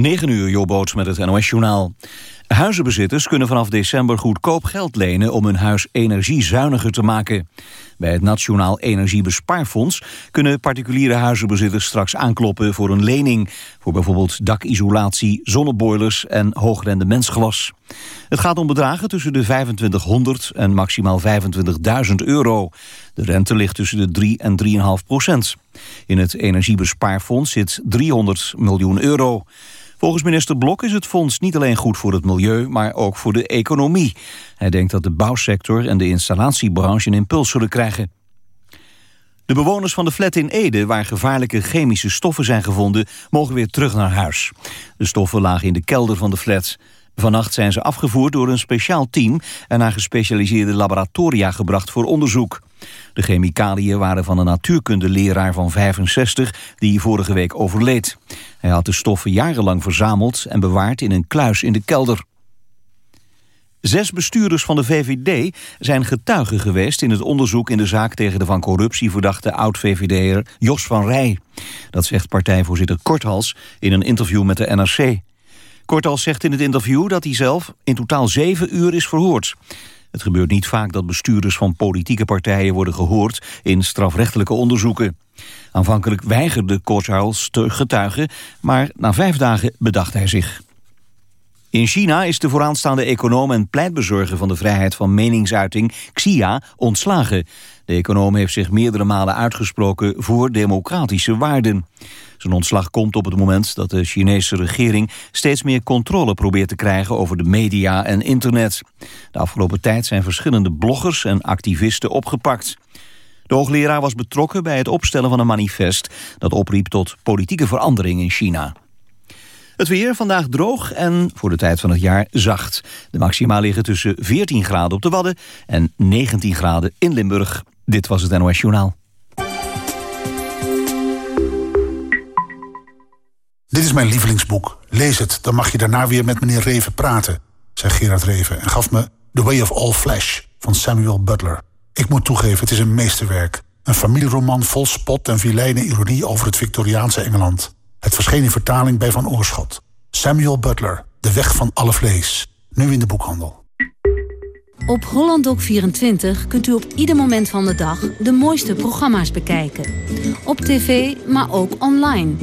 9 uur, Jobboots met het NOS-journaal. Huizenbezitters kunnen vanaf december goedkoop geld lenen... om hun huis energiezuiniger te maken. Bij het Nationaal Energiebespaarfonds... kunnen particuliere huizenbezitters straks aankloppen voor een lening... voor bijvoorbeeld dakisolatie, zonneboilers en hoogrendementsglas. Het gaat om bedragen tussen de 2500 en maximaal 25.000 euro. De rente ligt tussen de 3 en 3,5 procent. In het Energiebespaarfonds zit 300 miljoen euro. Volgens minister Blok is het fonds niet alleen goed voor het milieu, maar ook voor de economie. Hij denkt dat de bouwsector en de installatiebranche een impuls zullen krijgen. De bewoners van de flat in Ede, waar gevaarlijke chemische stoffen zijn gevonden, mogen weer terug naar huis. De stoffen lagen in de kelder van de flat. Vannacht zijn ze afgevoerd door een speciaal team en naar gespecialiseerde laboratoria gebracht voor onderzoek. De chemicaliën waren van een natuurkundeleraar van 65 die vorige week overleed. Hij had de stoffen jarenlang verzameld en bewaard in een kluis in de kelder. Zes bestuurders van de VVD zijn getuigen geweest in het onderzoek in de zaak tegen de van corruptie verdachte oud-VVD'er Jos van Rij. Dat zegt partijvoorzitter Korthals in een interview met de NRC. Korthals zegt in het interview dat hij zelf in totaal zeven uur is verhoord. Het gebeurt niet vaak dat bestuurders van politieke partijen worden gehoord in strafrechtelijke onderzoeken. Aanvankelijk weigerde Korthals te getuigen, maar na vijf dagen bedacht hij zich. In China is de vooraanstaande econoom en pleitbezorger van de vrijheid van meningsuiting, Xia, ontslagen. De econoom heeft zich meerdere malen uitgesproken voor democratische waarden. Zijn ontslag komt op het moment dat de Chinese regering steeds meer controle probeert te krijgen over de media en internet. De afgelopen tijd zijn verschillende bloggers en activisten opgepakt. De hoogleraar was betrokken bij het opstellen van een manifest dat opriep tot politieke verandering in China. Het weer vandaag droog en voor de tijd van het jaar zacht. De maxima liggen tussen 14 graden op de Wadden en 19 graden in Limburg. Dit was het NOS Journaal. Dit is mijn lievelingsboek. Lees het, dan mag je daarna weer met meneer Reven praten, zei Gerard Reven en gaf me The Way of All Flesh van Samuel Butler. Ik moet toegeven, het is een meesterwerk. Een familieroman vol spot en vilijne ironie over het Victoriaanse Engeland. Het verscheen in vertaling bij Van Oorschot. Samuel Butler, De Weg van Alle Vlees. Nu in de boekhandel. Op HollandDoc24 kunt u op ieder moment van de dag de mooiste programma's bekijken. Op tv, maar ook online.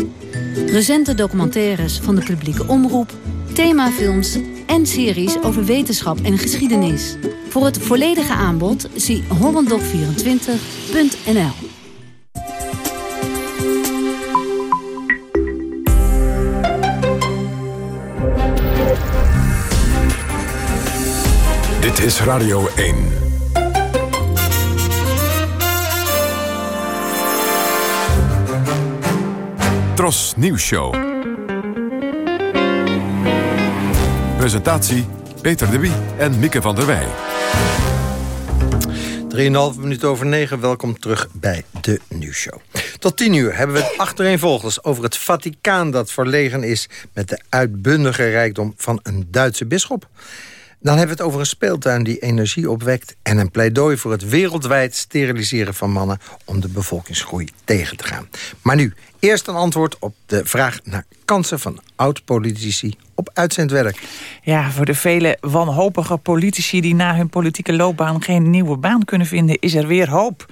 Recente documentaires van de publieke omroep, themafilms en series over wetenschap en geschiedenis. Voor het volledige aanbod zie hollanddoc24.nl. Dit is Radio 1. Tros Nieuws Show. Presentatie Peter de Wie en Mieke van der Wij. 3,5 minuut over 9, welkom terug bij de nieuwsshow. Tot 10 uur hebben we het achtereenvolgens over het Vaticaan... dat verlegen is met de uitbundige rijkdom van een Duitse bisschop. Dan hebben we het over een speeltuin die energie opwekt... en een pleidooi voor het wereldwijd steriliseren van mannen... om de bevolkingsgroei tegen te gaan. Maar nu, eerst een antwoord op de vraag naar kansen van oud-politici op uitzendwerk. Ja, voor de vele wanhopige politici die na hun politieke loopbaan... geen nieuwe baan kunnen vinden, is er weer hoop.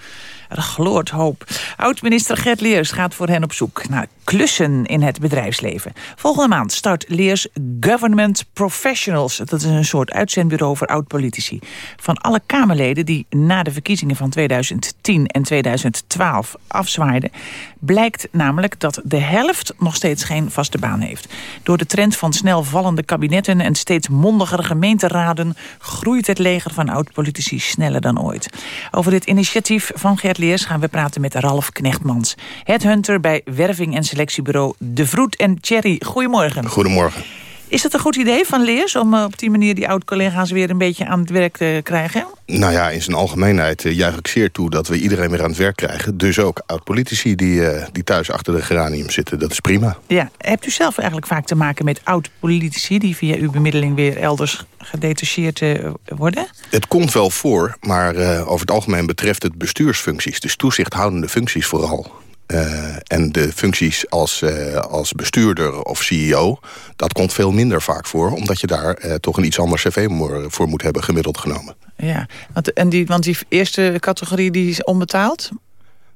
Er gloort hoop. Oud-minister Gert Leers gaat voor hen op zoek naar klussen in het bedrijfsleven. Volgende maand start Leers Government Professionals. Dat is een soort uitzendbureau voor oud-politici. Van alle Kamerleden die na de verkiezingen van 2010 en 2012 afzwaaiden... blijkt namelijk dat de helft nog steeds geen vaste baan heeft. Door de trend van snel vallende kabinetten en steeds mondigere gemeenteraden... groeit het leger van oud-politici sneller dan ooit. Over dit initiatief van Gert Leers gaan we praten met Ralf Knechtmans. Headhunter bij werving en selectiebureau De Vroet en Thierry. Goedemorgen. Goedemorgen. Is het een goed idee van Leers om eh, op die manier die oud-collega's weer een beetje aan het werk te krijgen? Nou ja, in zijn algemeenheid uh, juich ik zeer toe dat we iedereen weer aan het werk krijgen. Dus ook oud-politici die, uh, die thuis achter de geranium zitten. Dat is prima. Ja, hebt u zelf eigenlijk vaak te maken met oud-politici die via uw bemiddeling weer elders gedetacheerd worden? Het komt wel voor, maar over het algemeen betreft het bestuursfuncties. Dus toezichthoudende functies vooral. Uh, en de functies als, uh, als bestuurder of CEO... dat komt veel minder vaak voor... omdat je daar uh, toch een iets ander cv voor moet hebben gemiddeld genomen. Ja, want, en die, want die eerste categorie die is onbetaald?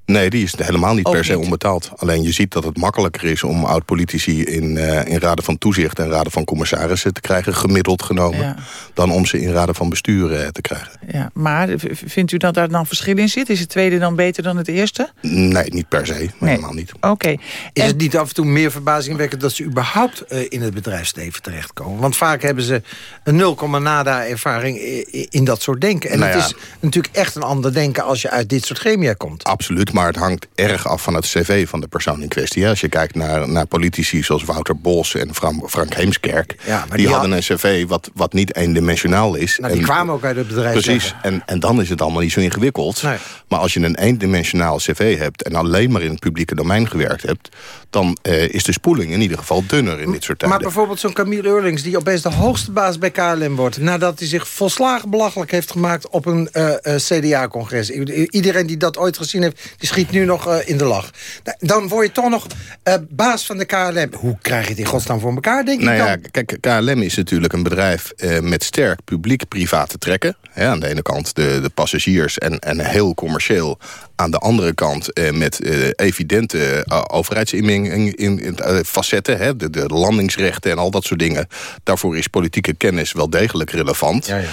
Nee, die is helemaal niet per se onbetaald. Alleen je ziet dat het makkelijker is om oud-politici in, uh, in raden van toezicht en raden van commissarissen te krijgen, gemiddeld genomen, ja. dan om ze in raden van bestuur uh, te krijgen. Ja, maar vindt u dat daar dan verschil in zit? Is het tweede dan beter dan het eerste? Nee, niet per se. Nee. Helemaal niet. Oké. Okay. Is het niet af en toe meer verbazingwekkend dat ze überhaupt uh, in het bedrijfsleven terechtkomen? Want vaak hebben ze een 0, nada ervaring in dat soort denken. En nou het is natuurlijk echt een ander denken als je uit dit soort chemia komt. Absoluut, maar het hangt erg af van het cv van de persoon in kwestie. Als je kijkt naar, naar politici zoals Wouter Bos en Frank, Frank Heemskerk... Ja, die, die, hadden een cv wat, wat niet eendimensionaal is. Nou, die en, kwamen ook uit het bedrijf. Precies, en, en dan is het allemaal niet zo ingewikkeld. Nee. Maar als je een eendimensionaal cv hebt... en alleen maar in het publieke domein gewerkt hebt... dan uh, is de spoeling in ieder geval dunner in dit soort tijden. Maar bijvoorbeeld zo'n Camille Eurlings... die opeens de hoogste baas bij KLM wordt... nadat hij zich volslagen belachelijk heeft gemaakt op een uh, uh, CDA-congres. Iedereen die dat ooit gezien heeft... die schiet nu nog uh, in de lach. Dan word je toch nog uh, baas van de KLM. Hoe krijg je het in godsnaam voor elkaar, denk nou ik ja, Kijk, KLM is natuurlijk een bedrijf uh, met sterk publiek-private trekken. Hè, aan de ene kant de, de passagiers en, en heel commercieel. Aan de andere kant met evidente overheidsinmenging in, in, facetten. Hè, de, de landingsrechten en al dat soort dingen. Daarvoor is politieke kennis wel degelijk relevant. Ja, ja.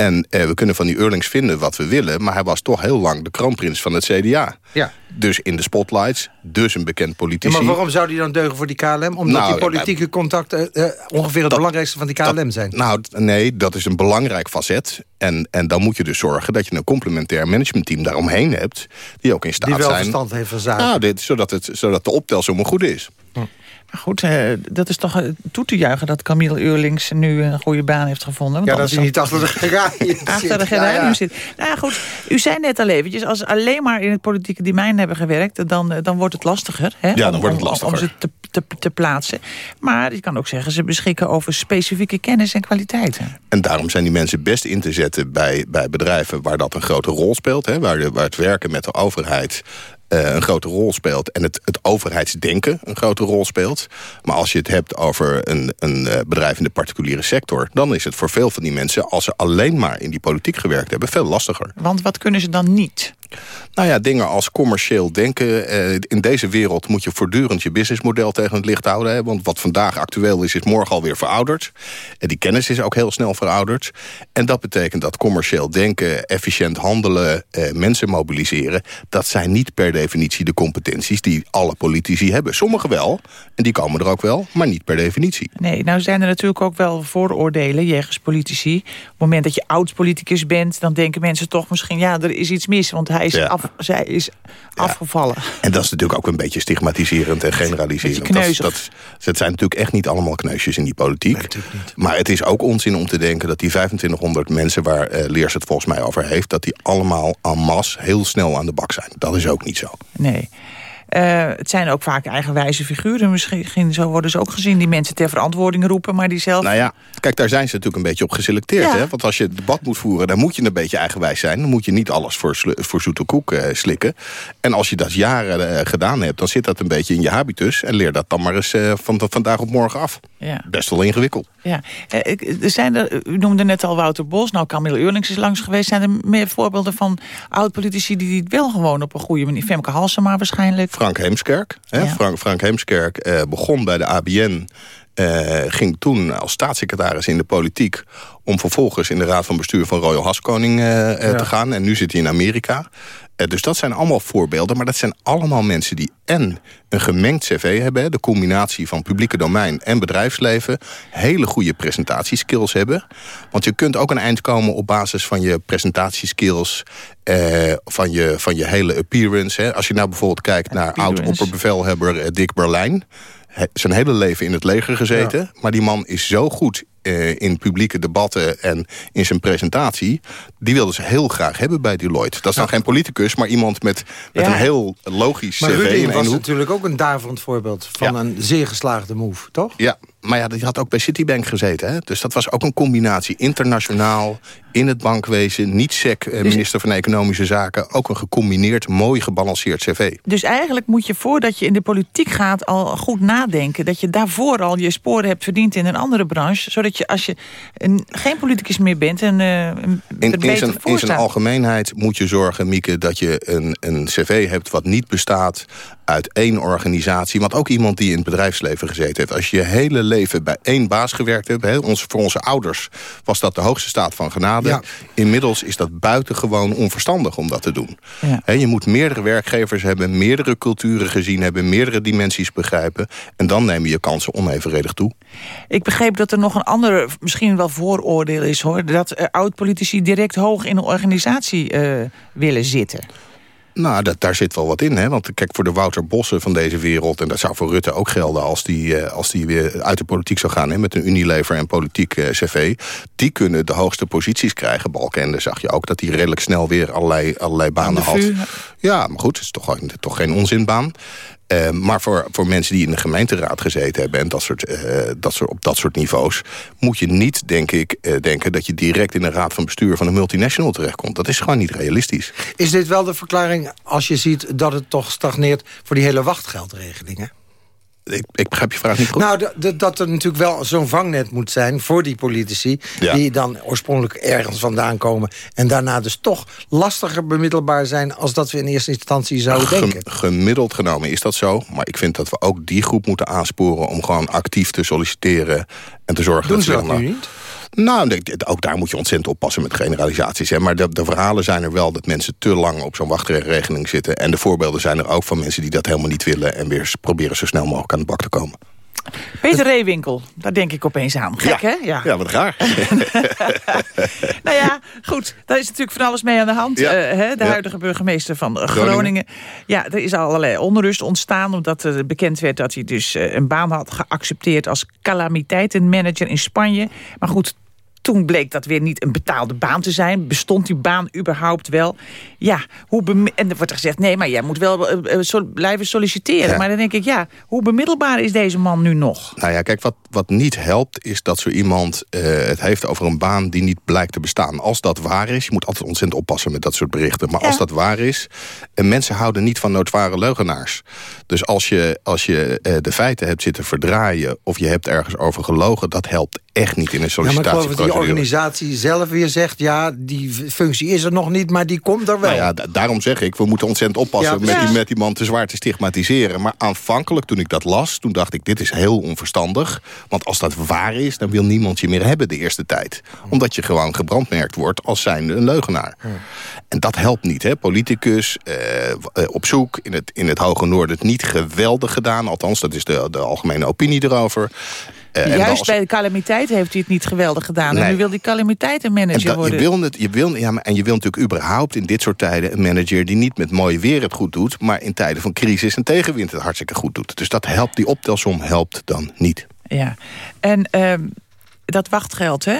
En eh, we kunnen van die Eurlings vinden wat we willen... maar hij was toch heel lang de kroonprins van het CDA. Ja. Dus in de spotlights, dus een bekend politici. Ja, maar waarom zou die dan deugen voor die KLM? Omdat nou, die politieke contacten uh, ongeveer het dat, belangrijkste van die KLM dat, zijn. Nou, nee, dat is een belangrijk facet. En, en dan moet je dus zorgen dat je een complementair managementteam daaromheen hebt... die ook in staat zijn... Die wel verstand heeft van zaken. Nou, dit, zodat, het, zodat de optelsom goed is. Hm. Maar goed, uh, dat is toch toe te juichen dat Camille Eurlings nu een goede baan heeft gevonden. Want ja, dat hij niet achter de geranium Achter de geranium ja, ja. zit. Nou ja, goed, u zei net al eventjes, als ze alleen maar in het politieke domein hebben gewerkt, dan, dan wordt het lastiger. Hè, ja, dan wordt het lastiger. Om, om ze te, te, te, plaatsen. Maar je kan ook zeggen, ze beschikken over specifieke kennis en kwaliteiten. En daarom zijn die mensen best in te zetten bij, bij bedrijven waar dat een grote rol speelt. Hè, waar, de, waar het werken met de overheid uh, een grote rol speelt. En het, het overheidsdenken een grote rol speelt. Maar als je het hebt over een, een uh, bedrijf in de particuliere sector... dan is het voor veel van die mensen, als ze alleen maar in die politiek gewerkt hebben... veel lastiger. Want wat kunnen ze dan niet? Nou ja, dingen als commercieel denken. Eh, in deze wereld moet je voortdurend je businessmodel tegen het licht houden. Want wat vandaag actueel is, is morgen alweer verouderd. En die kennis is ook heel snel verouderd. En dat betekent dat commercieel denken, efficiënt handelen, eh, mensen mobiliseren... dat zijn niet per definitie de competenties die alle politici hebben. Sommigen wel, en die komen er ook wel, maar niet per definitie. Nee, nou zijn er natuurlijk ook wel vooroordelen jegens politici. Op het moment dat je oud-politicus bent, dan denken mensen toch misschien... ja, er is iets mis, want hij is ja. af, zij is ja. afgevallen. En dat is natuurlijk ook een beetje stigmatiserend en generaliserend. Dat, dat, dat zijn natuurlijk echt niet allemaal kneusjes in die politiek. Nee, maar het is ook onzin om te denken dat die 2500 mensen... waar uh, Leers het volgens mij over heeft... dat die allemaal en masse heel snel aan de bak zijn. Dat is ook niet zo. Nee. Uh, het zijn ook vaak eigenwijze figuren. Misschien zo worden ze ook gezien die mensen ter verantwoording roepen... maar die zelf... Nou ja, kijk, daar zijn ze natuurlijk een beetje op geselecteerd. Ja. Hè? Want als je het debat moet voeren, dan moet je een beetje eigenwijs zijn. Dan moet je niet alles voor, voor zoete koek uh, slikken. En als je dat jaren uh, gedaan hebt, dan zit dat een beetje in je habitus... en leer dat dan maar eens van vandaag op morgen af. Ja. Best wel ingewikkeld. Ja. er zijn er, u noemde net al Wouter Bos, nou Camille Eurlings is langs geweest. Zijn er meer voorbeelden van oud-politici die het wel gewoon op een goede manier... Femke Halsema waarschijnlijk... Frank Heemskerk. Hè? Ja. Frank, Frank Heemskerk eh, begon bij de ABN... Uh, ging toen als staatssecretaris in de politiek... om vervolgens in de raad van bestuur van Royal Haskoning uh, ja. te gaan. En nu zit hij in Amerika. Uh, dus dat zijn allemaal voorbeelden. Maar dat zijn allemaal mensen die en een gemengd cv hebben... de combinatie van publieke domein en bedrijfsleven... hele goede presentatieskills hebben. Want je kunt ook een eind komen op basis van je presentatieskills... Uh, van, je, van je hele appearance. Hè. Als je nou bijvoorbeeld kijkt naar oud-opperbevelhebber Dick Berlijn zijn hele leven in het leger gezeten. Ja. Maar die man is zo goed eh, in publieke debatten en in zijn presentatie... die wilden ze heel graag hebben bij Deloitte. Dat is dan geen politicus, maar iemand met, met een heel logisch maar cv. Was hoek. natuurlijk ook een daarvan voorbeeld... van een zeer geslaagde move, toch? Ja, maar ja, die had ook bij Citibank gezeten. Hè? Dus dat was ook een combinatie. Internationaal, in het bankwezen, niet SEC, eh, minister van Economische Zaken. Ook een gecombineerd, mooi gebalanceerd cv. Dus eigenlijk moet je voordat je in de politiek gaat al goed nadenken. Dat je daarvoor al je sporen hebt verdiend in een andere branche. Zodat je als je een, geen politicus meer bent en uh, in, in, zijn, in zijn algemeenheid moet je zorgen, Mieke, dat je een, een cv hebt wat niet bestaat uit één organisatie. Want ook iemand die in het bedrijfsleven gezeten heeft. Als je je hele leven bij één baas gewerkt hebt... Hè, ons, voor onze ouders was dat de hoogste staat van genade. Ja. Inmiddels is dat buitengewoon onverstandig om dat te doen. Ja. Je moet meerdere werkgevers hebben... meerdere culturen gezien hebben... meerdere dimensies begrijpen. En dan neem je je kansen onevenredig toe. Ik begreep dat er nog een ander, misschien wel vooroordeel is... hoor, dat uh, oud-politici direct hoog in een organisatie uh, willen zitten. Nou, dat, daar zit wel wat in. Hè? Want kijk, voor de Wouter Bossen van deze wereld... en dat zou voor Rutte ook gelden als die, als die weer uit de politiek zou gaan... Hè, met een Unilever en politiek uh, cv... die kunnen de hoogste posities krijgen. Balkende zag je ook dat hij redelijk snel weer allerlei, allerlei banen had. Ja, maar goed, het is toch, toch geen onzinbaan. Uh, maar voor, voor mensen die in de gemeenteraad gezeten hebben... en dat soort, uh, dat soort, op dat soort niveaus... moet je niet, denk ik, uh, denken dat je direct in de raad van bestuur... van een multinational terechtkomt. Dat is gewoon niet realistisch. Is dit wel de verklaring als je ziet dat het toch stagneert... voor die hele wachtgeldregelingen? Ik, ik, begrijp je vraag niet goed. Nou, dat er natuurlijk wel zo'n vangnet moet zijn voor die politici... Ja. die dan oorspronkelijk ergens vandaan komen... en daarna dus toch lastiger bemiddelbaar zijn... als dat we in eerste instantie zouden Gem, denken. Gemiddeld genomen is dat zo. Maar ik vind dat we ook die groep moeten aansporen... om gewoon actief te solliciteren en te zorgen Doen dat ze dat nu niet? Nou, ook daar moet je ontzettend oppassen met generalisaties. Hè. Maar de, de, verhalen zijn er wel dat mensen te lang op zo'n wachtregeling zitten. En de voorbeelden zijn er ook van mensen die dat helemaal niet willen... en weer proberen zo snel mogelijk aan de bak te komen. Peter Reewinkel, daar denk ik opeens aan. Gek, ja. hè? Ja, ja wat raar. nou ja, goed. Daar is natuurlijk van alles mee aan de hand. Ja. Uh, hè, de huidige burgemeester van Groningen. Groningen. Ja, er is allerlei onrust ontstaan... omdat er bekend werd dat hij dus uh, een baan had geaccepteerd... als calamiteitenmanager in Spanje. Maar goed, toen bleek dat weer niet een betaalde baan te zijn. Bestond die baan überhaupt wel? Ja, hoe en er wordt gezegd... nee, maar jij moet wel uh, so blijven solliciteren. Ja. Maar dan denk ik, ja, hoe bemiddelbaar is deze man nu nog? Nou ja, kijk, wat, wat niet helpt is dat zo iemand uh, het heeft over een baan die niet blijkt te bestaan. Als dat waar is, je moet altijd ontzettend oppassen met dat soort berichten. Maar Ja. als dat waar is, en mensen houden niet van notoire leugenaars. Dus als je, als je uh, de feiten hebt zitten verdraaien of je hebt ergens over gelogen, dat helpt echt niet in een Ja, maar ik geloof dat die sollicitatieprocedure. organisatie zelf weer zegt... ja, die functie is er nog niet, maar die komt er wel. Nou ja, da- daarom zeg ik, we moeten ontzettend oppassen Ja, met, die, met die man te zwaar te stigmatiseren. Maar aanvankelijk, toen ik dat las, toen dacht ik, dit is heel onverstandig. Want als dat waar is, dan wil niemand je meer hebben de eerste tijd. Omdat je gewoon gebrandmerkt wordt als zijnde een leugenaar. En dat helpt niet, hè. Politicus, eh, eh, op zoek, in het, in het Hoge Noorden het niet geweldig gedaan. Althans, dat is de, de algemene opinie erover. Eh, en Juist als- bij de calamiteit heeft hij het niet geweldig gedaan. En nu wil die en calamiteitenmanager dat, je, worden. wil het, je, wil, ja, maar, en je wil natuurlijk überhaupt in dit soort tijden... een manager die niet met mooi weer het goed doet... maar in tijden van crisis en tegenwind het hartstikke goed doet. Dus dat helpt, die optelsom helpt dan niet. Ja, en ehm, dat wachtgeld, hè?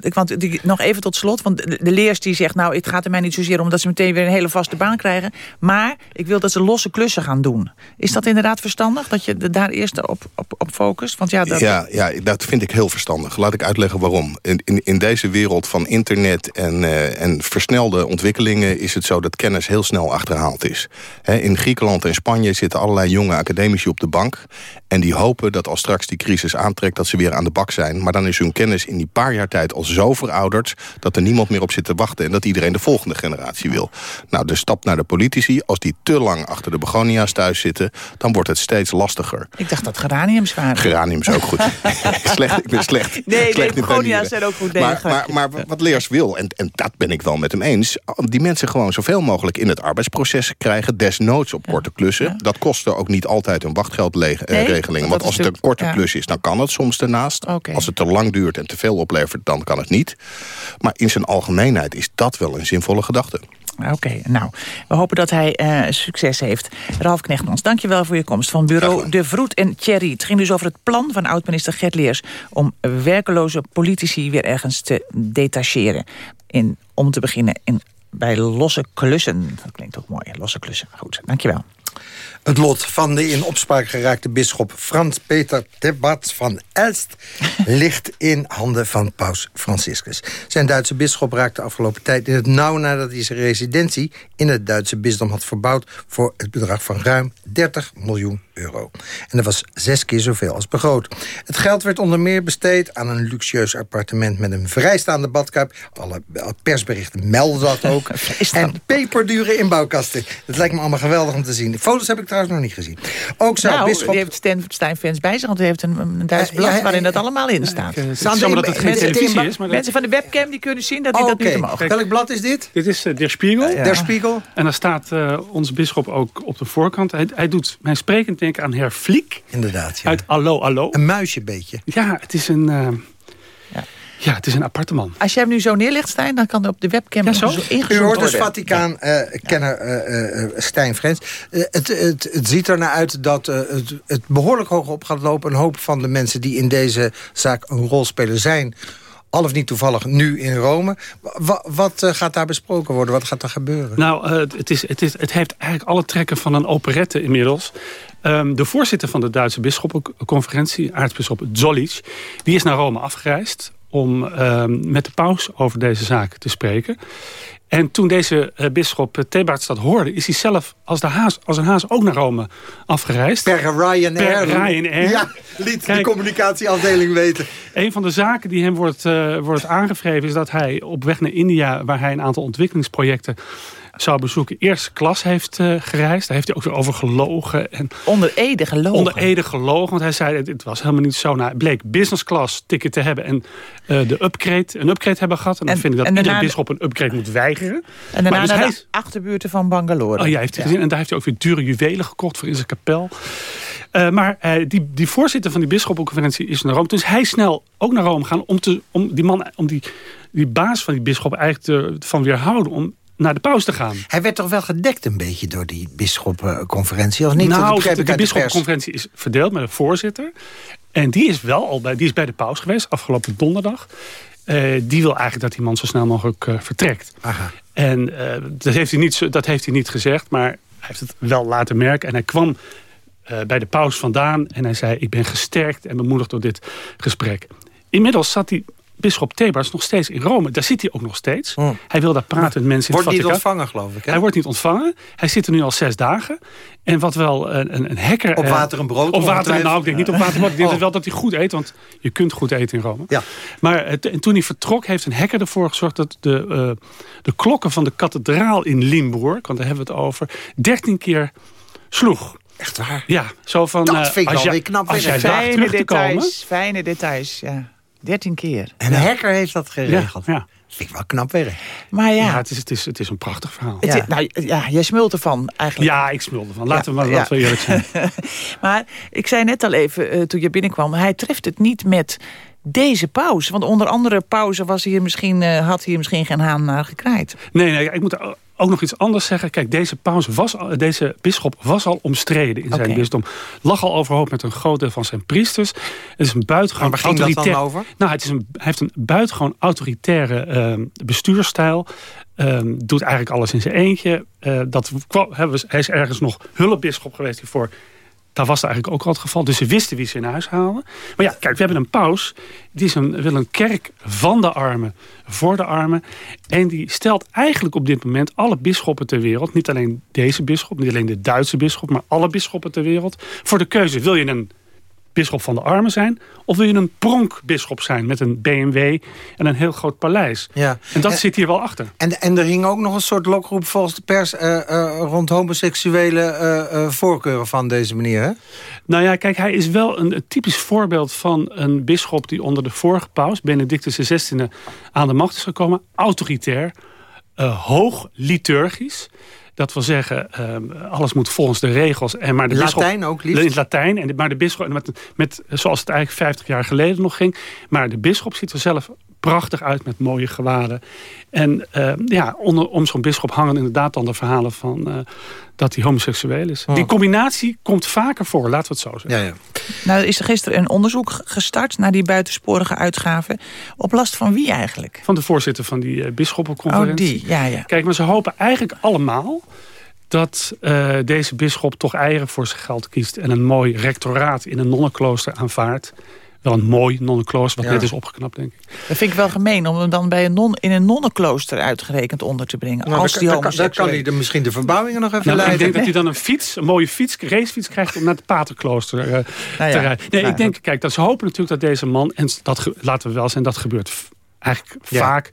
Ik- want die, nog even tot slot, want de, de leers die zegt... nou, het gaat er mij niet zozeer om dat ze meteen weer een hele vaste baan krijgen... maar ik wil dat ze losse klussen gaan doen. Is dat inderdaad verstandig, dat je daar eerst op, op, op focust? Want ja, dat, Ja, ja, dat vind ik heel verstandig. Laat ik uitleggen waarom. In, in, in deze wereld van internet en, eh, en versnelde ontwikkelingen... is het zo dat kennis heel snel achterhaald is. In Griekenland en Spanje zitten allerlei jonge academici op de bank... en die hopen dat als straks die crisis aantrekt... dat ze weer aan de bak zijn. Maar dan is hun kennis in die paar jaar tijd al zo verouderd... dat er niemand meer op zit te wachten... en dat iedereen de volgende generatie wil. Nou, de stap naar de politici, als die te lang achter de begonia's thuis zitten... dan wordt het steeds lastiger. Ik dacht dat geraniums waren. Geranium is ook goed. slecht, ik ben slecht. Nee, slecht nee, begonia's zijn ook goed, nee, maar, maar, maar wat Leers wil, en, en dat ben ik wel met hem eens... die mensen gewoon zoveel mogelijk in het arbeidsproces krijgen... desnoods op korte klussen. Dat kostte ook niet altijd een wachtgeldregeling. Nee, want als het een korte klus is, dan kan het soms ernaast. Oké. Als het te lang duurt en te veel oplevert, dan kan het niet. Maar in zijn algemeenheid is dat wel een zinvolle gedachte. Oké, nou, we hopen dat hij uh, succes heeft. Ralf Knechtmans, dankjewel voor je komst van bureau De Vroet en Thierry. Het ging dus over het plan van oud-minister Gert Leers... om werkeloze politici weer ergens te detacheren. In, om te beginnen in, bij losse klussen. Dat klinkt ook mooi, losse klussen. Goed, dankjewel. Het lot van de in opspraak geraakte bisschop Frans Peter Tebats van Elst ligt in handen van paus Franciscus. Zijn Duitse bisschop raakte afgelopen tijd in het nauw nadat hij zijn residentie in het Duitse bisdom had verbouwd voor het bedrag van ruim 30 miljoen euro. En dat was zes keer zoveel als begroot. Het geld werd onder meer besteed aan een luxueus appartement met een vrijstaande badkuip. Alle persberichten melden dat ook. en peperdure inbouwkasten. Dat lijkt me allemaal geweldig om te zien. De foto's heb ik trouwens nog niet gezien. Ook zou nou, bisschop... die heeft Stijn fans bij zich, want hij heeft een, een Duits blad waarin dat allemaal in staat. Jammer dat het geen televisie is. Maar mensen van de webcam die kunnen zien dat hij dat niet mag. Welk blad is dit? Dit is uh, Der Spiegel. Der Spiegel. En daar staat uh, onze bisschop ook op de voorkant. Hij, hij doet mij sprekend denken aan Herr Fliek. Inderdaad, ja. Uit Allo Allo. Een muisje beetje. Ja, het is een... Ja. Het is een aparte man. Als jij hem nu zo neerlegt, Stijn, dan kan er op de webcam ja, zo? zo U hoort dus Vaticaan-kenner uh, uh, Stijn Frens. Het, het, het, ziet er naar uit dat het, het behoorlijk hoog op gaat lopen. Een hoop van de mensen die in deze zaak een rol spelen zijn al of niet toevallig nu in Rome. Wat, wat uh, gaat daar besproken worden? Wat gaat er gebeuren? Nou, uh, het, is, het, is, het heeft eigenlijk alle trekken van een operette inmiddels. Um, de voorzitter van de Duitse bisschoppenconferentie, aartsbisschop Zollitsch... die is naar Rome afgereisd om um, met de paus over deze zaak te spreken. En toen deze uh, bisschop uh, Thebaerts dat hoorde... is hij zelf als, de haas, als een haas ook naar Rome afgereisd. Per Ryanair. Per Ryanair. Ja, liet Kijk, de communicatieafdeling weten. Een van de zaken die hem wordt, uh, wordt aangevreven... is dat hij op weg naar India... waar hij een aantal ontwikkelingsprojecten zou bezoeken, eerste klas heeft uh, gereisd. Daar heeft hij ook weer over gelogen. En onder Ede gelogen? Onder Ede gelogen, want hij zei, het was helemaal niet zo. Nou, het bleek business class ticket te hebben en uh, de upgrade, een upgrade hebben gehad. En dan en, vind ik dat iedere bisschop een upgrade moet weigeren. En daarna dus naar de achterbuurten van Bangalore. Oh ja, heeft hij gezien. En daar heeft hij ook weer dure juwelen gekocht voor in zijn kapel. Uh, maar die, die voorzitter van die bisschoppenconferentie is naar Rome. Dus hij snel ook naar Rome gaan om, te, om die man, om die, die baas van die bisschop eigenlijk te, van weerhouden... om naar de paus te gaan. Hij werd toch wel gedekt een beetje door die bisschopconferentie, of niet? Nou, de, de bisschopconferentie is verdeeld met een voorzitter. En die is wel al bij, die is bij de paus geweest, afgelopen donderdag. Uh, die wil eigenlijk dat die man zo snel mogelijk uh, vertrekt. Aha. En uh, dat, heeft hij niet, dat heeft hij niet gezegd, maar hij heeft het wel laten merken. En hij kwam bij de paus vandaan en hij zei... ik ben gesterkt en bemoedigd door dit gesprek. Inmiddels zat hij bisschop Thebers nog steeds in Rome. Daar zit hij ook nog steeds. Oh. Hij wil daar praten met mensen in het Wordt niet ontvangen, geloof ik. Hè? Hij wordt niet ontvangen. Hij zit er nu al zes dagen. En wat wel een, een, een hacker... Op water en brood? Op water, nou, ik denk niet op water en brood. Ik denk oh. wel dat hij goed eet, want je kunt goed eten in Rome. Ja. Maar het, en toen hij vertrok, heeft een hacker ervoor gezorgd... dat de, uh, de klokken van de kathedraal in Limburg, want daar hebben we het over... dertien keer sloeg. Echt waar? Ja, zo van... Dat vind ik wel weer knap. Als jij fijne details, fijne details, ja. 13 keer. En de hacker heeft dat geregeld. Ja, ja. Vind ik wel knap werk. Maar ja. ja het, is, het, is, het is een prachtig verhaal. Ja. Nou, ja, jij smult ervan eigenlijk. Ja, ik smult ervan. Laten we maar laten we eerlijk zijn. maar ik zei net al even uh, toen je binnenkwam. Hij treft het niet met deze pauze. Want onder andere pauze was hier misschien, uh, had hier misschien geen haan naar gekraaid. Nee, nee, ik moet ook nog iets anders zeggen. Kijk, deze paus was, deze bisschop was al omstreden in zijn okay. bisdom. Lag al overhoop met een groot deel van zijn priesters. Het is een buitengewoon maar waar ging dat dan over? Nou, het is een, hij heeft een buitengewoon autoritaire uh, bestuurstijl. Um, doet eigenlijk alles in zijn eentje. Uh, dat, hij is ergens nog hulpbisschop geweest hiervoor. Daar was dat eigenlijk ook al het geval. Dus ze wisten wie ze in huis halen. Maar ja, kijk, we hebben een paus. Die is een, wil een kerk van de armen, voor de armen. En die stelt eigenlijk op dit moment alle bisschoppen ter wereld... niet alleen deze bisschop, niet alleen de Duitse bisschop... maar alle bisschoppen ter wereld, voor de keuze. Wil je een bisschop van de armen zijn? Of wil je een pronkbisschop zijn met een BMW en een heel groot paleis? Ja. En dat zit hier wel achter. En, en er hing ook nog een soort lokroep volgens de pers... Uh, uh, rond homoseksuele uh, voorkeuren van deze meneer, hè? Nou ja, kijk, hij is wel een, een typisch voorbeeld van een bisschop... die onder de vorige paus, Benedictus XVI, aan de macht is gekomen. Autoritair, hoog liturgisch... Dat wil zeggen, ehm, alles moet volgens de regels. En maar de Latijn ook liefst? In het Latijn. En de, maar de bisschop, met, met, zoals het eigenlijk 50 jaar geleden nog ging. Maar de bisschop ziet er zelf prachtig uit met mooie gewaden. En uh, ja, onder, om zo'n bischop hangen inderdaad dan de verhalen van uh, dat hij homoseksueel is. Die combinatie komt vaker voor, laten we het zo zeggen. Ja, ja. Nou, er is er gisteren een onderzoek gestart naar die buitensporige uitgaven. Op last van wie eigenlijk? Van de voorzitter van die uh, bisschoppenconferentie. Oh, die, ja, ja. Kijk, maar ze hopen eigenlijk allemaal dat uh, deze bisschop toch eieren voor zijn geld kiest... en een mooi rectoraat in een nonnenklooster aanvaardt wel een mooi nonnenklooster, wat net is opgeknapt, denk ik. Dat vind ik wel gemeen, om hem dan bij een non, in een nonnenklooster uitgerekend onder te brengen. Nou, als die dan, dan kan hij er misschien de verbouwingen nog even nou, leiden. Ik denk dat hij dan een fiets, een mooie fiets, racefiets krijgt om naar het Paterklooster uh, nou ja, te rijden. Nee, ik denk, kijk, dat ze hopen natuurlijk dat deze man, en dat laten we wel zijn, dat gebeurt eigenlijk vaak,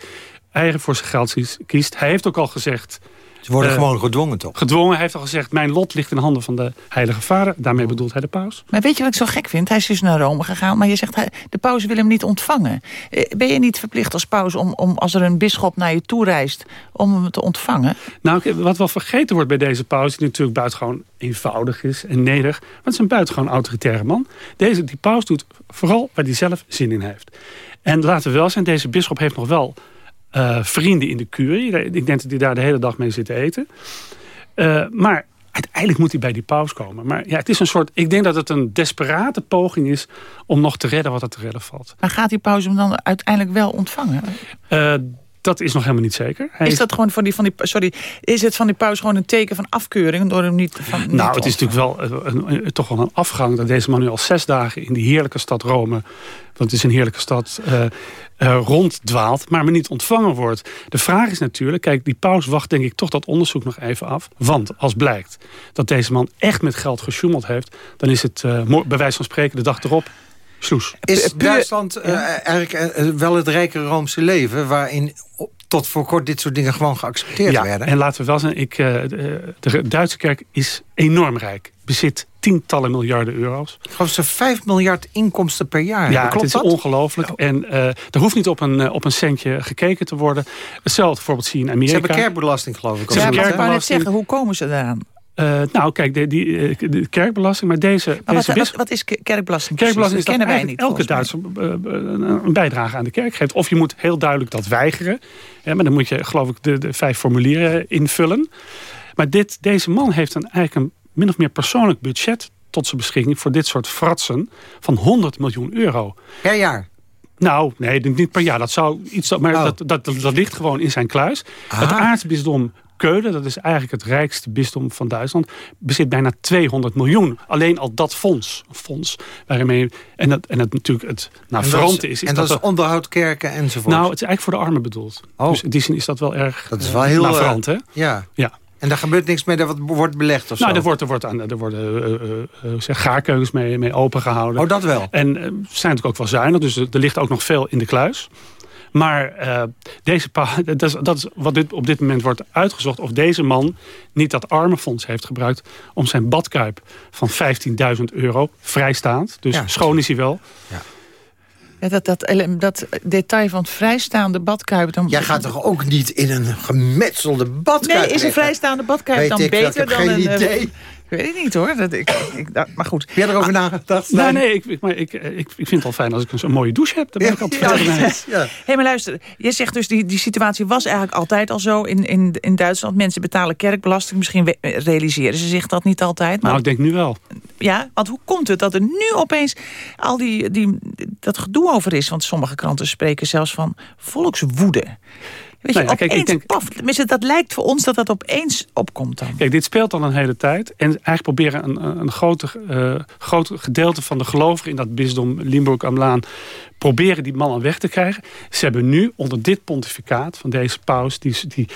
eigen voor zijn geld kiest. Hij heeft ook al gezegd ze worden uh, gewoon gedwongen, toch? Gedwongen. Hij heeft al gezegd, mijn lot ligt in de handen van de heilige vader. Daarmee bedoelt hij de paus. Maar weet je wat ik zo gek vind? Hij is dus naar Rome gegaan, maar je zegt, de paus wil hem niet ontvangen. Eh, ben je niet verplicht als paus om, om als er een bisschop naar je toe reist... om hem te ontvangen? Nou, wat wel vergeten wordt bij deze paus... die natuurlijk buitengewoon eenvoudig is en nederig... maar het is een buitengewoon autoritaire man. Deze, die paus doet vooral waar hij zelf zin in heeft. En laten we wel zijn, deze bisschop heeft nog wel uh, vrienden in de curie. Ik denk dat hij daar de hele dag mee zit te eten. Uh, maar uiteindelijk moet hij bij die paus komen. Maar ja, het is een soort. Ik denk dat het een desperate poging is om nog te redden wat er te redden valt. Maar gaat die paus hem dan uiteindelijk wel ontvangen? Uh, dat is nog helemaal niet zeker. Hij is dat gewoon van die, van die, sorry, is het van die paus gewoon een teken van afkeuring door hem niet van. Nou, het is natuurlijk wel een, een, toch wel een afgang dat deze man nu al zes dagen in die heerlijke stad Rome, want het is een heerlijke stad, uh, uh, ronddwaalt, maar me niet ontvangen wordt. De vraag is natuurlijk, kijk, die paus wacht denk ik toch dat onderzoek nog even af. Want als blijkt dat deze man echt met geld gesjoemeld heeft, dan is het uh, bij wijze van spreken de dag erop Sloes. Is Duitsland uh, eigenlijk uh, wel het rijke Roomse leven... waarin tot voor kort dit soort dingen gewoon geaccepteerd ja, werden? en laten we wel zijn, ik, uh, de Duitse kerk is enorm rijk. Bezit tientallen miljarden euro's. Ik geloof ze 5 miljard inkomsten per jaar. Ja, Klopt het is ongelooflijk. Oh. En uh, er hoeft niet op een, op een centje gekeken te worden. Hetzelfde voorbeeld zie je in Amerika. Ze hebben kerkbelasting geloof ik. Ze hebben kerkbelasting. zeggen, hoe komen ze eraan? Uh, nou, kijk, de, die, de kerkbelasting, maar deze... Maar deze wat, wat, is kerkbelasting? Kerkbelasting kennen wij niet. Elke Duitser uh, een bijdrage aan de kerk geeft. Of je moet heel duidelijk dat weigeren. Maar dan moet je, geloof ik, de, de vijf formulieren invullen. Maar dit, deze man heeft een, eigenlijk een min of meer persoonlijk budget tot zijn beschikking... voor dit soort fratsen van 100 miljoen euro. Per jaar? Nou, nee, niet per jaar. Dat zou iets, maar oh. dat, dat, dat, dat, ligt gewoon in zijn kluis. Ah. Het aartsbisdom Keulen, dat is eigenlijk het rijkste bisdom van Duitsland, bezit bijna 200 miljoen. Alleen al dat fonds. fonds waarmee, en, dat, en het natuurlijk het navrante is, is. En dat, dat is onderhoud, kerken enzovoort? Nou, het is eigenlijk voor de armen bedoeld. Oh. Dus in die zin is dat wel erg Dat is wel heel... navrant, hè? Ja. ja. En daar gebeurt niks mee, dat wordt belegd of nou, zo? Er, wordt, er, wordt aan, er worden uh, uh, zeg, gaarkeukens mee, mee opengehouden. Oh, dat wel? En uh, zijn natuurlijk ook wel zuinig, dus er ligt ook nog veel in de kluis. Maar uh, deze dat is, dat is wat dit, op dit moment wordt uitgezocht... of deze man niet dat armenfonds heeft gebruikt... om zijn badkuip van 15.000 euro, vrijstaand... dus ja. schoon is hij wel... Ja. Ja, dat, dat, dat detail van het vrijstaande badkuip... Dan... Jij gaat toch ook niet in een gemetselde badkuip? Nee, is een vrijstaande badkuip dan ik, beter dan geen een... Idee. Ik weet het niet hoor. Dat, ik, ik, maar goed. Heb jij erover ah, nagedacht? Nee, nee ik, ik, maar ik, ik, ik vind het al fijn als ik een, mooie douche heb. Dan ben ik altijd ja, ja, ja. hey, maar luister. Je zegt dus die, die situatie was eigenlijk altijd al zo in, in, in Duitsland. Mensen betalen kerkbelasting. Misschien realiseren ze zich dat niet altijd. Maar, nou, ik denk nu wel. Ja, want hoe komt het dat er nu opeens al die, die, dat gedoe over is? Want sommige kranten spreken zelfs van volkswoede. Weet je, ja, kijk, ik denk, paf, dat lijkt voor ons dat dat opeens opkomt dan. Kijk, dit speelt al een hele tijd. En eigenlijk proberen een, een groot, uh, groot gedeelte van de gelovigen in dat bisdom Limburg am Laan... proberen die man aan weg te krijgen. Ze hebben nu onder dit pontificaat van deze paus... die, die,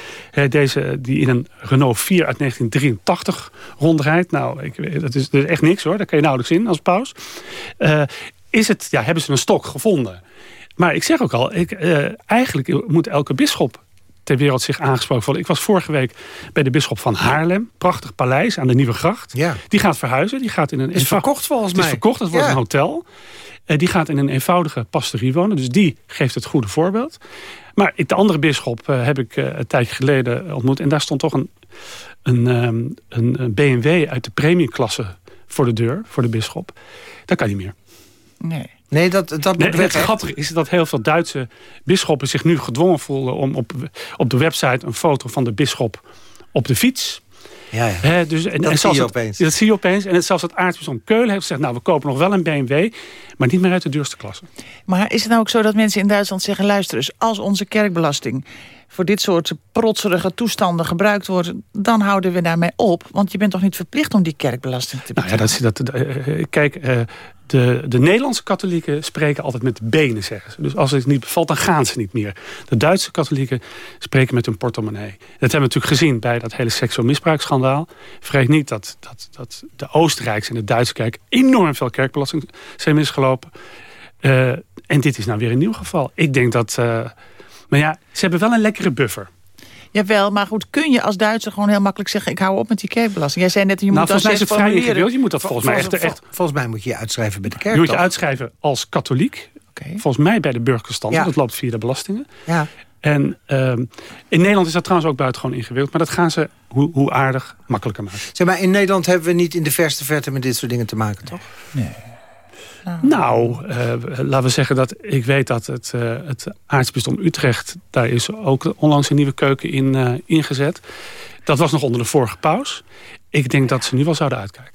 deze, die in een Renault 4 uit 1983 rondrijdt... nou, ik, dat, is, dat is echt niks hoor, daar kan je nauwelijks in als paus... Uh, is het, ja, hebben ze een stok gevonden... Maar ik zeg ook al, ik, uh, eigenlijk moet elke bisschop ter wereld zich aangesproken voelen. Ik was vorige week bij de bisschop van Haarlem. Prachtig paleis aan de Nieuwe Gracht. Ja. Die gaat verhuizen. Die gaat in een is verkocht volgens mij. is verkocht, dat wordt ja. een hotel. Uh, die gaat in een eenvoudige pastorie wonen. Dus die geeft het goede voorbeeld. Maar de andere bisschop uh, heb ik een tijdje geleden ontmoet. En daar stond toch een, een, um, een BMW uit de premieklasse voor de deur. Voor de bisschop. Dat kan niet meer. Nee. Nee, dat, dat Nee, het grappige is dat heel veel Duitse bisschoppen zich nu gedwongen voelen... om op, op de website een foto van de bisschop op de fiets... Ja, ja. Hè, dus, en, Dat en zie je het- opeens. Dat zie je opeens. En het, zelfs het aartsbisdom Keulen heeft gezegd... nou, we kopen nog wel een BMW, maar niet meer uit de duurste klasse. Maar is het nou ook zo dat mensen in Duitsland zeggen... luister eens, als onze kerkbelasting voor dit soort protserige toestanden gebruikt wordt... dan houden we daarmee op. Want je bent toch niet verplicht om die kerkbelasting te Nou ja, betalen? dat, dat, eh, eh, kijk, eh, de, de Nederlandse katholieken spreken altijd met benen, zeggen ze. Dus als het niet bevalt, dan gaan ze niet meer. De Duitse katholieken spreken met hun portemonnee. Dat hebben we natuurlijk gezien bij dat hele seksueel misbruiksschandaal. Vergeet niet dat, dat, dat de Oostenrijkse en de Duitse kerk... enorm veel kerkbelasting zijn misgelopen. Eh, en dit is nou weer een nieuw geval. Ik denk dat... eh, maar ja, ze hebben wel een lekkere buffer. Jawel, maar goed, kun je als Duitser gewoon heel makkelijk zeggen... ik hou op met die kerkbelasting? Jij zei net, je nou, moet volgens mij is het vrij ingewikkeld. Je moet dat volgens mij echt... Volgens, echt volgens mij moet je je uitschrijven bij de kerk. je moet je toch? uitschrijven als katholiek. Oké. Volgens mij bij de burgerstand. Ja. Dat loopt via de belastingen. Ja. En ehm, in Nederland is dat trouwens ook buitengewoon ingewikkeld. Maar dat gaan ze, hoe, hoe aardig, makkelijker maken. Zeg maar, in Nederland hebben we niet in de verste verte met dit soort dingen te maken, toch? Nou, eh, laten we zeggen dat ik weet dat het, eh, het aartsbisdom Utrecht... daar is ook onlangs een nieuwe keuken in eh, ingezet. Dat was nog onder de vorige paus. Ik denk dat ze nu wel zouden uitkijken.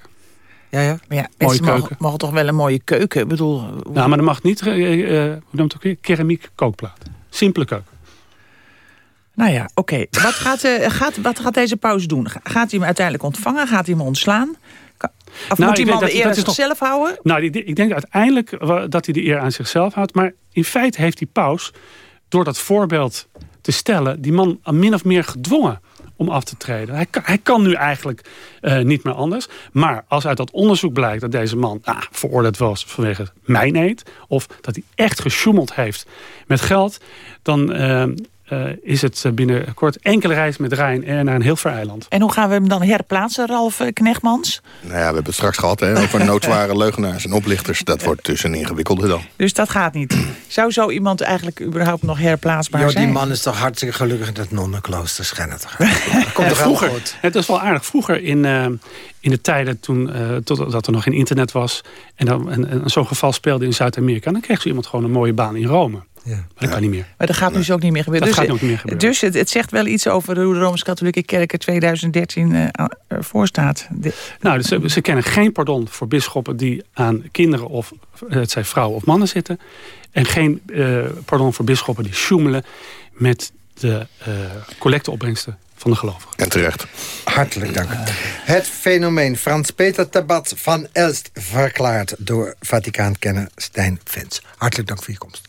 Ja, ja. Maar ja, Mooie mogen, toch wel een mooie keuken? Ik bedoel, hoe- Nou, maar er mag niet, hoe noemt het ook weer, keramiek kookplaat. Simpele keuken. nou ja, oké. Wat, gaat, eh, gaat, wat gaat deze paus doen? Ga- Gaat hij hem uiteindelijk ontvangen? Gaat hij hem ontslaan? Of Nou, moet die man de eer aan zichzelf houden? Nou, ik, denk uiteindelijk dat hij de eer aan zichzelf houdt. Maar in feite heeft die paus, door dat voorbeeld te stellen... die man min of meer gedwongen om af te treden. Hij kan, hij kan nu eigenlijk eh, niet meer anders. Maar als uit dat onderzoek blijkt dat deze man ah, veroordeeld was vanwege mijneed... of dat hij echt gesjoemeld heeft met geld... dan eh, eh, is het binnenkort enkele reis met Ryanair naar een heel ver eiland. En hoe gaan we hem dan herplaatsen, Ralf eh, Knechtmans? Nou ja, we hebben het straks gehad hè, over noodzware leugenaars en oplichters. Dat wordt dus een ingewikkelde dan. Dus dat gaat niet. Zou zo iemand eigenlijk überhaupt nog herplaatsbaar Jo, die zijn? man is toch hartstikke gelukkig in het nonnenklooster. Uit. Dat komt toch vroeger, goed. het is wel aardig. Vroeger in, eh, in de tijden toen eh, totdat er nog geen internet was... en, dan, en, en zo'n geval speelde in Zuid-Amerika... dan kreeg zo iemand gewoon een mooie baan in Rome. Ja. Maar dat kan niet meer. Maar dat gaat nu zo ook niet meer gebeuren. Dat dus gaat ook niet meer gebeuren. dus het, het zegt wel iets over hoe de Rooms-Katholieke Kerk er 2013 eh, aan- ervoor staat. De- Nou, dus ze, ze kennen geen pardon voor bisschoppen... die aan kinderen of eh, het zijn vrouwen of mannen zitten. En geen eh, pardon voor bisschoppen die sjoemelen... met de eh collecteopbrengsten van de gelovigen. En terecht. Hartelijk dank. Het fenomeen Frans-Peter Tabat van Elst verklaard door Vaticaankenner Stijn Vens. Hartelijk dank voor je komst.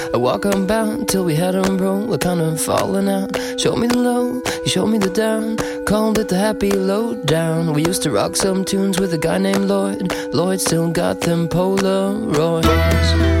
I walk unbound till we had him broke. We're kind of falling out. Show me the low, you showed me the down. Called it the happy low down. We used to rock some tunes with a guy named Lloyd. Lloyd still got them Polaroids.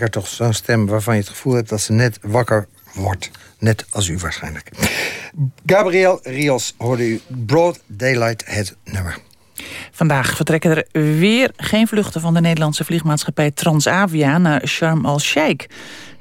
Lekker toch, zo'n stem waarvan je het gevoel hebt dat ze net wakker wordt. Net als u waarschijnlijk. Gabriel Rios hoorde u Broad Daylight het nummer. Vandaag vertrekken er weer geen vluchten van de Nederlandse vliegmaatschappij Transavia naar Sharm el-Sheikh.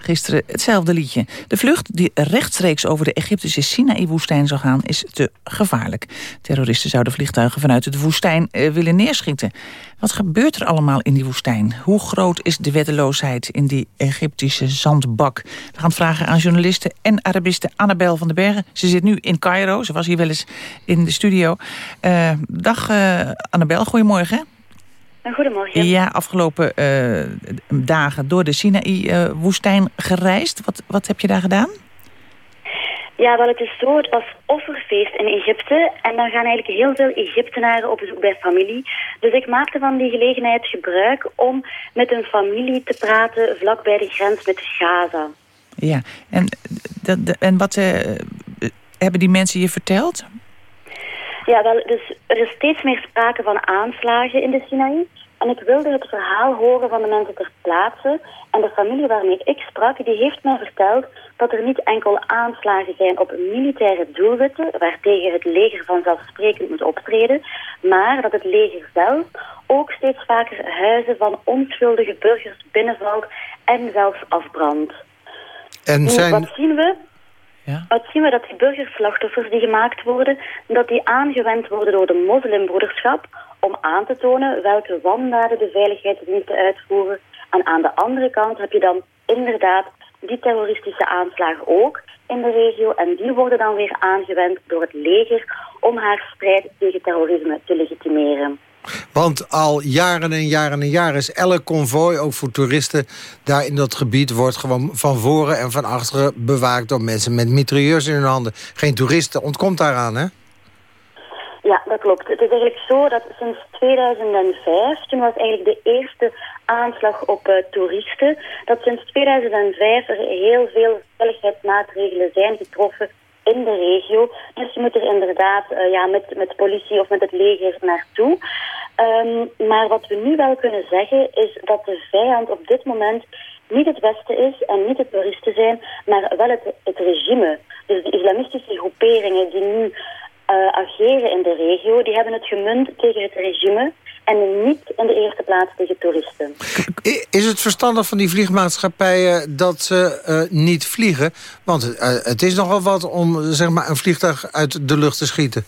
Gisteren hetzelfde liedje. De vlucht die rechtstreeks over de Egyptische Sinaï-woestijn zou gaan is te gevaarlijk. Terroristen zouden vliegtuigen vanuit de woestijn eh, willen neerschieten. Wat gebeurt er allemaal in die woestijn? Hoe groot is de wetteloosheid in die Egyptische zandbak? We gaan het vragen aan journaliste en Arabiste Annabel van den Bergen. Ze zit nu in Cairo. Ze was hier wel eens in de studio. Eh, dag eh, Annabel, goedemorgen. Goedemorgen. Ja, afgelopen eh, dagen door de Sinaï-woestijn gereisd. Wat, wat heb je daar gedaan? Ja, wel het is zo, het was offerfeest in Egypte en dan gaan eigenlijk heel veel Egyptenaren op bezoek bij familie. Dus ik maakte van die gelegenheid gebruik om met een familie te praten vlak bij de grens met Gaza. Ja, en, dat- en wat eh, hebben die mensen je verteld? Ja, wel, dus er is steeds meer sprake van aanslagen in de Sinaï. En ik wilde het verhaal horen van de mensen ter plaatse. En de familie waarmee ik sprak, die heeft mij verteld dat er niet enkel aanslagen zijn op militaire doelwitten, waartegen het leger vanzelfsprekend moet optreden, maar dat het leger zelf ook steeds vaker huizen van onschuldige burgers binnenvalt en zelfs afbrandt. En zijn... Wat zien we? Wat zien we dat die burgerslachtoffers die gemaakt worden, dat die aangewend worden door de moslimbroederschap om aan te tonen welke wandaden de veiligheidsdiensten uitvoeren. En aan de andere kant heb je dan inderdaad die terroristische aanslagen ook in de regio. En die worden dan weer aangewend door het leger om haar strijd tegen terrorisme te legitimeren. Want al jaren en jaren en jaren is elk konvooi, ook voor toeristen... daar in dat gebied wordt gewoon van voren en van achteren bewaakt... door mensen met mitrailleurs in hun handen. Geen toeristen ontkomt daaraan, hè? Ja, dat klopt. Het is eigenlijk zo dat sinds 2005, toen was eigenlijk de eerste aanslag op eh, toeristen, dat sinds 2005 er heel veel veiligheidsmaatregelen zijn getroffen in de regio. Dus je moet er inderdaad eh, ja, met, met politie of met het leger naartoe. Ehm, maar wat we nu wel kunnen zeggen is dat de vijand op dit moment niet het Westen is en niet de toeristen zijn, maar wel het, het regime. Dus de islamistische groeperingen die nu eh, ageren in de regio, die hebben het gemunt tegen het regime en niet in de eerste plaats tegen toeristen. Is het verstandig van die vliegmaatschappijen dat ze eh, niet vliegen? Want eh, het is nogal wat om zeg maar, een vliegtuig uit de lucht te schieten.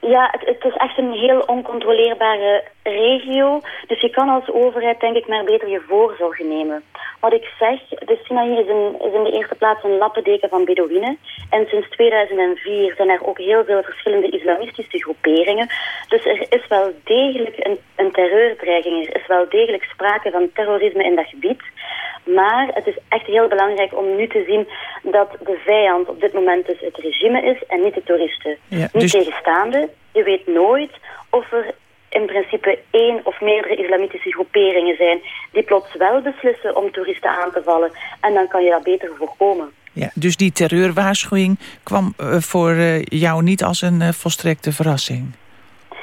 Ja, het, het is echt een heel oncontroleerbare regio. Dus je kan als overheid denk ik maar beter je voorzorgen nemen. Wat ik zeg, de Sinaï is, een, is in de eerste plaats een lappendeken van Bedouinen. En sinds 2004 zijn er ook heel veel verschillende islamistische groeperingen. Dus er is wel degelijk een, een terreurdreiging. Er is wel degelijk sprake van terrorisme in dat gebied. Maar het is echt heel belangrijk om nu te zien dat de vijand op dit moment dus het regime is en niet de toeristen. Ja, Niet dus- tegenstaande. Je weet nooit of er in principe één of meerdere islamitische groeperingen zijn die plots wel beslissen om toeristen aan te vallen. En dan kan je dat beter voorkomen. Ja, dus die terreurwaarschuwing kwam eh, voor eh, jou niet als een eh, volstrekte verrassing?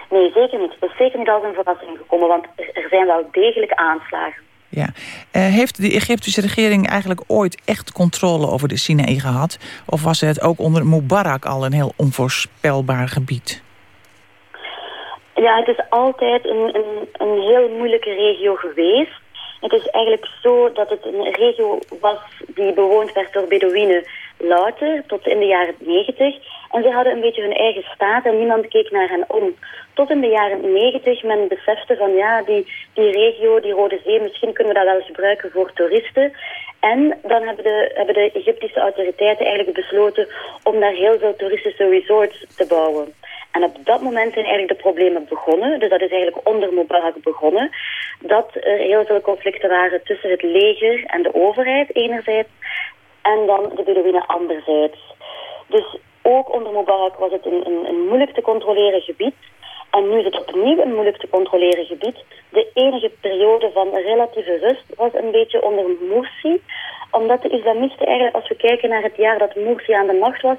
Nee, zeker niet. Het is zeker niet als een verrassing gekomen, want er, er zijn wel degelijk aanslagen. Ja. Uh, heeft de Egyptische regering eigenlijk ooit echt controle over de Sinaï gehad? Of was het ook onder Mubarak al een heel onvoorspelbaar gebied? Ja, het is altijd een, een, een heel moeilijke regio geweest. Het is eigenlijk zo dat het een regio was die bewoond werd door Bedouinen louter tot in de jaren 90. En ze hadden een beetje hun eigen staat en niemand keek naar hen om. Tot in de jaren 90 men besefte van ja, die, die regio, die Rode Zee, misschien kunnen we dat wel gebruiken voor toeristen. En dan hebben de, hebben de Egyptische autoriteiten eigenlijk besloten om daar heel veel toeristische resorts te bouwen. En op dat moment zijn eigenlijk de problemen begonnen. Dus dat is eigenlijk onder Mubarak begonnen. Dat er heel veel conflicten waren tussen het leger en de overheid enerzijds. En dan de Bedouinen anderzijds. Dus ook onder Mubarak was het een, een, een moeilijk te controleren gebied. En nu is het opnieuw een moeilijk te controleren gebied. De enige periode van relatieve rust was een beetje onder Morsi. Omdat de islamisten eigenlijk, als we kijken naar het jaar dat Morsi aan de macht was,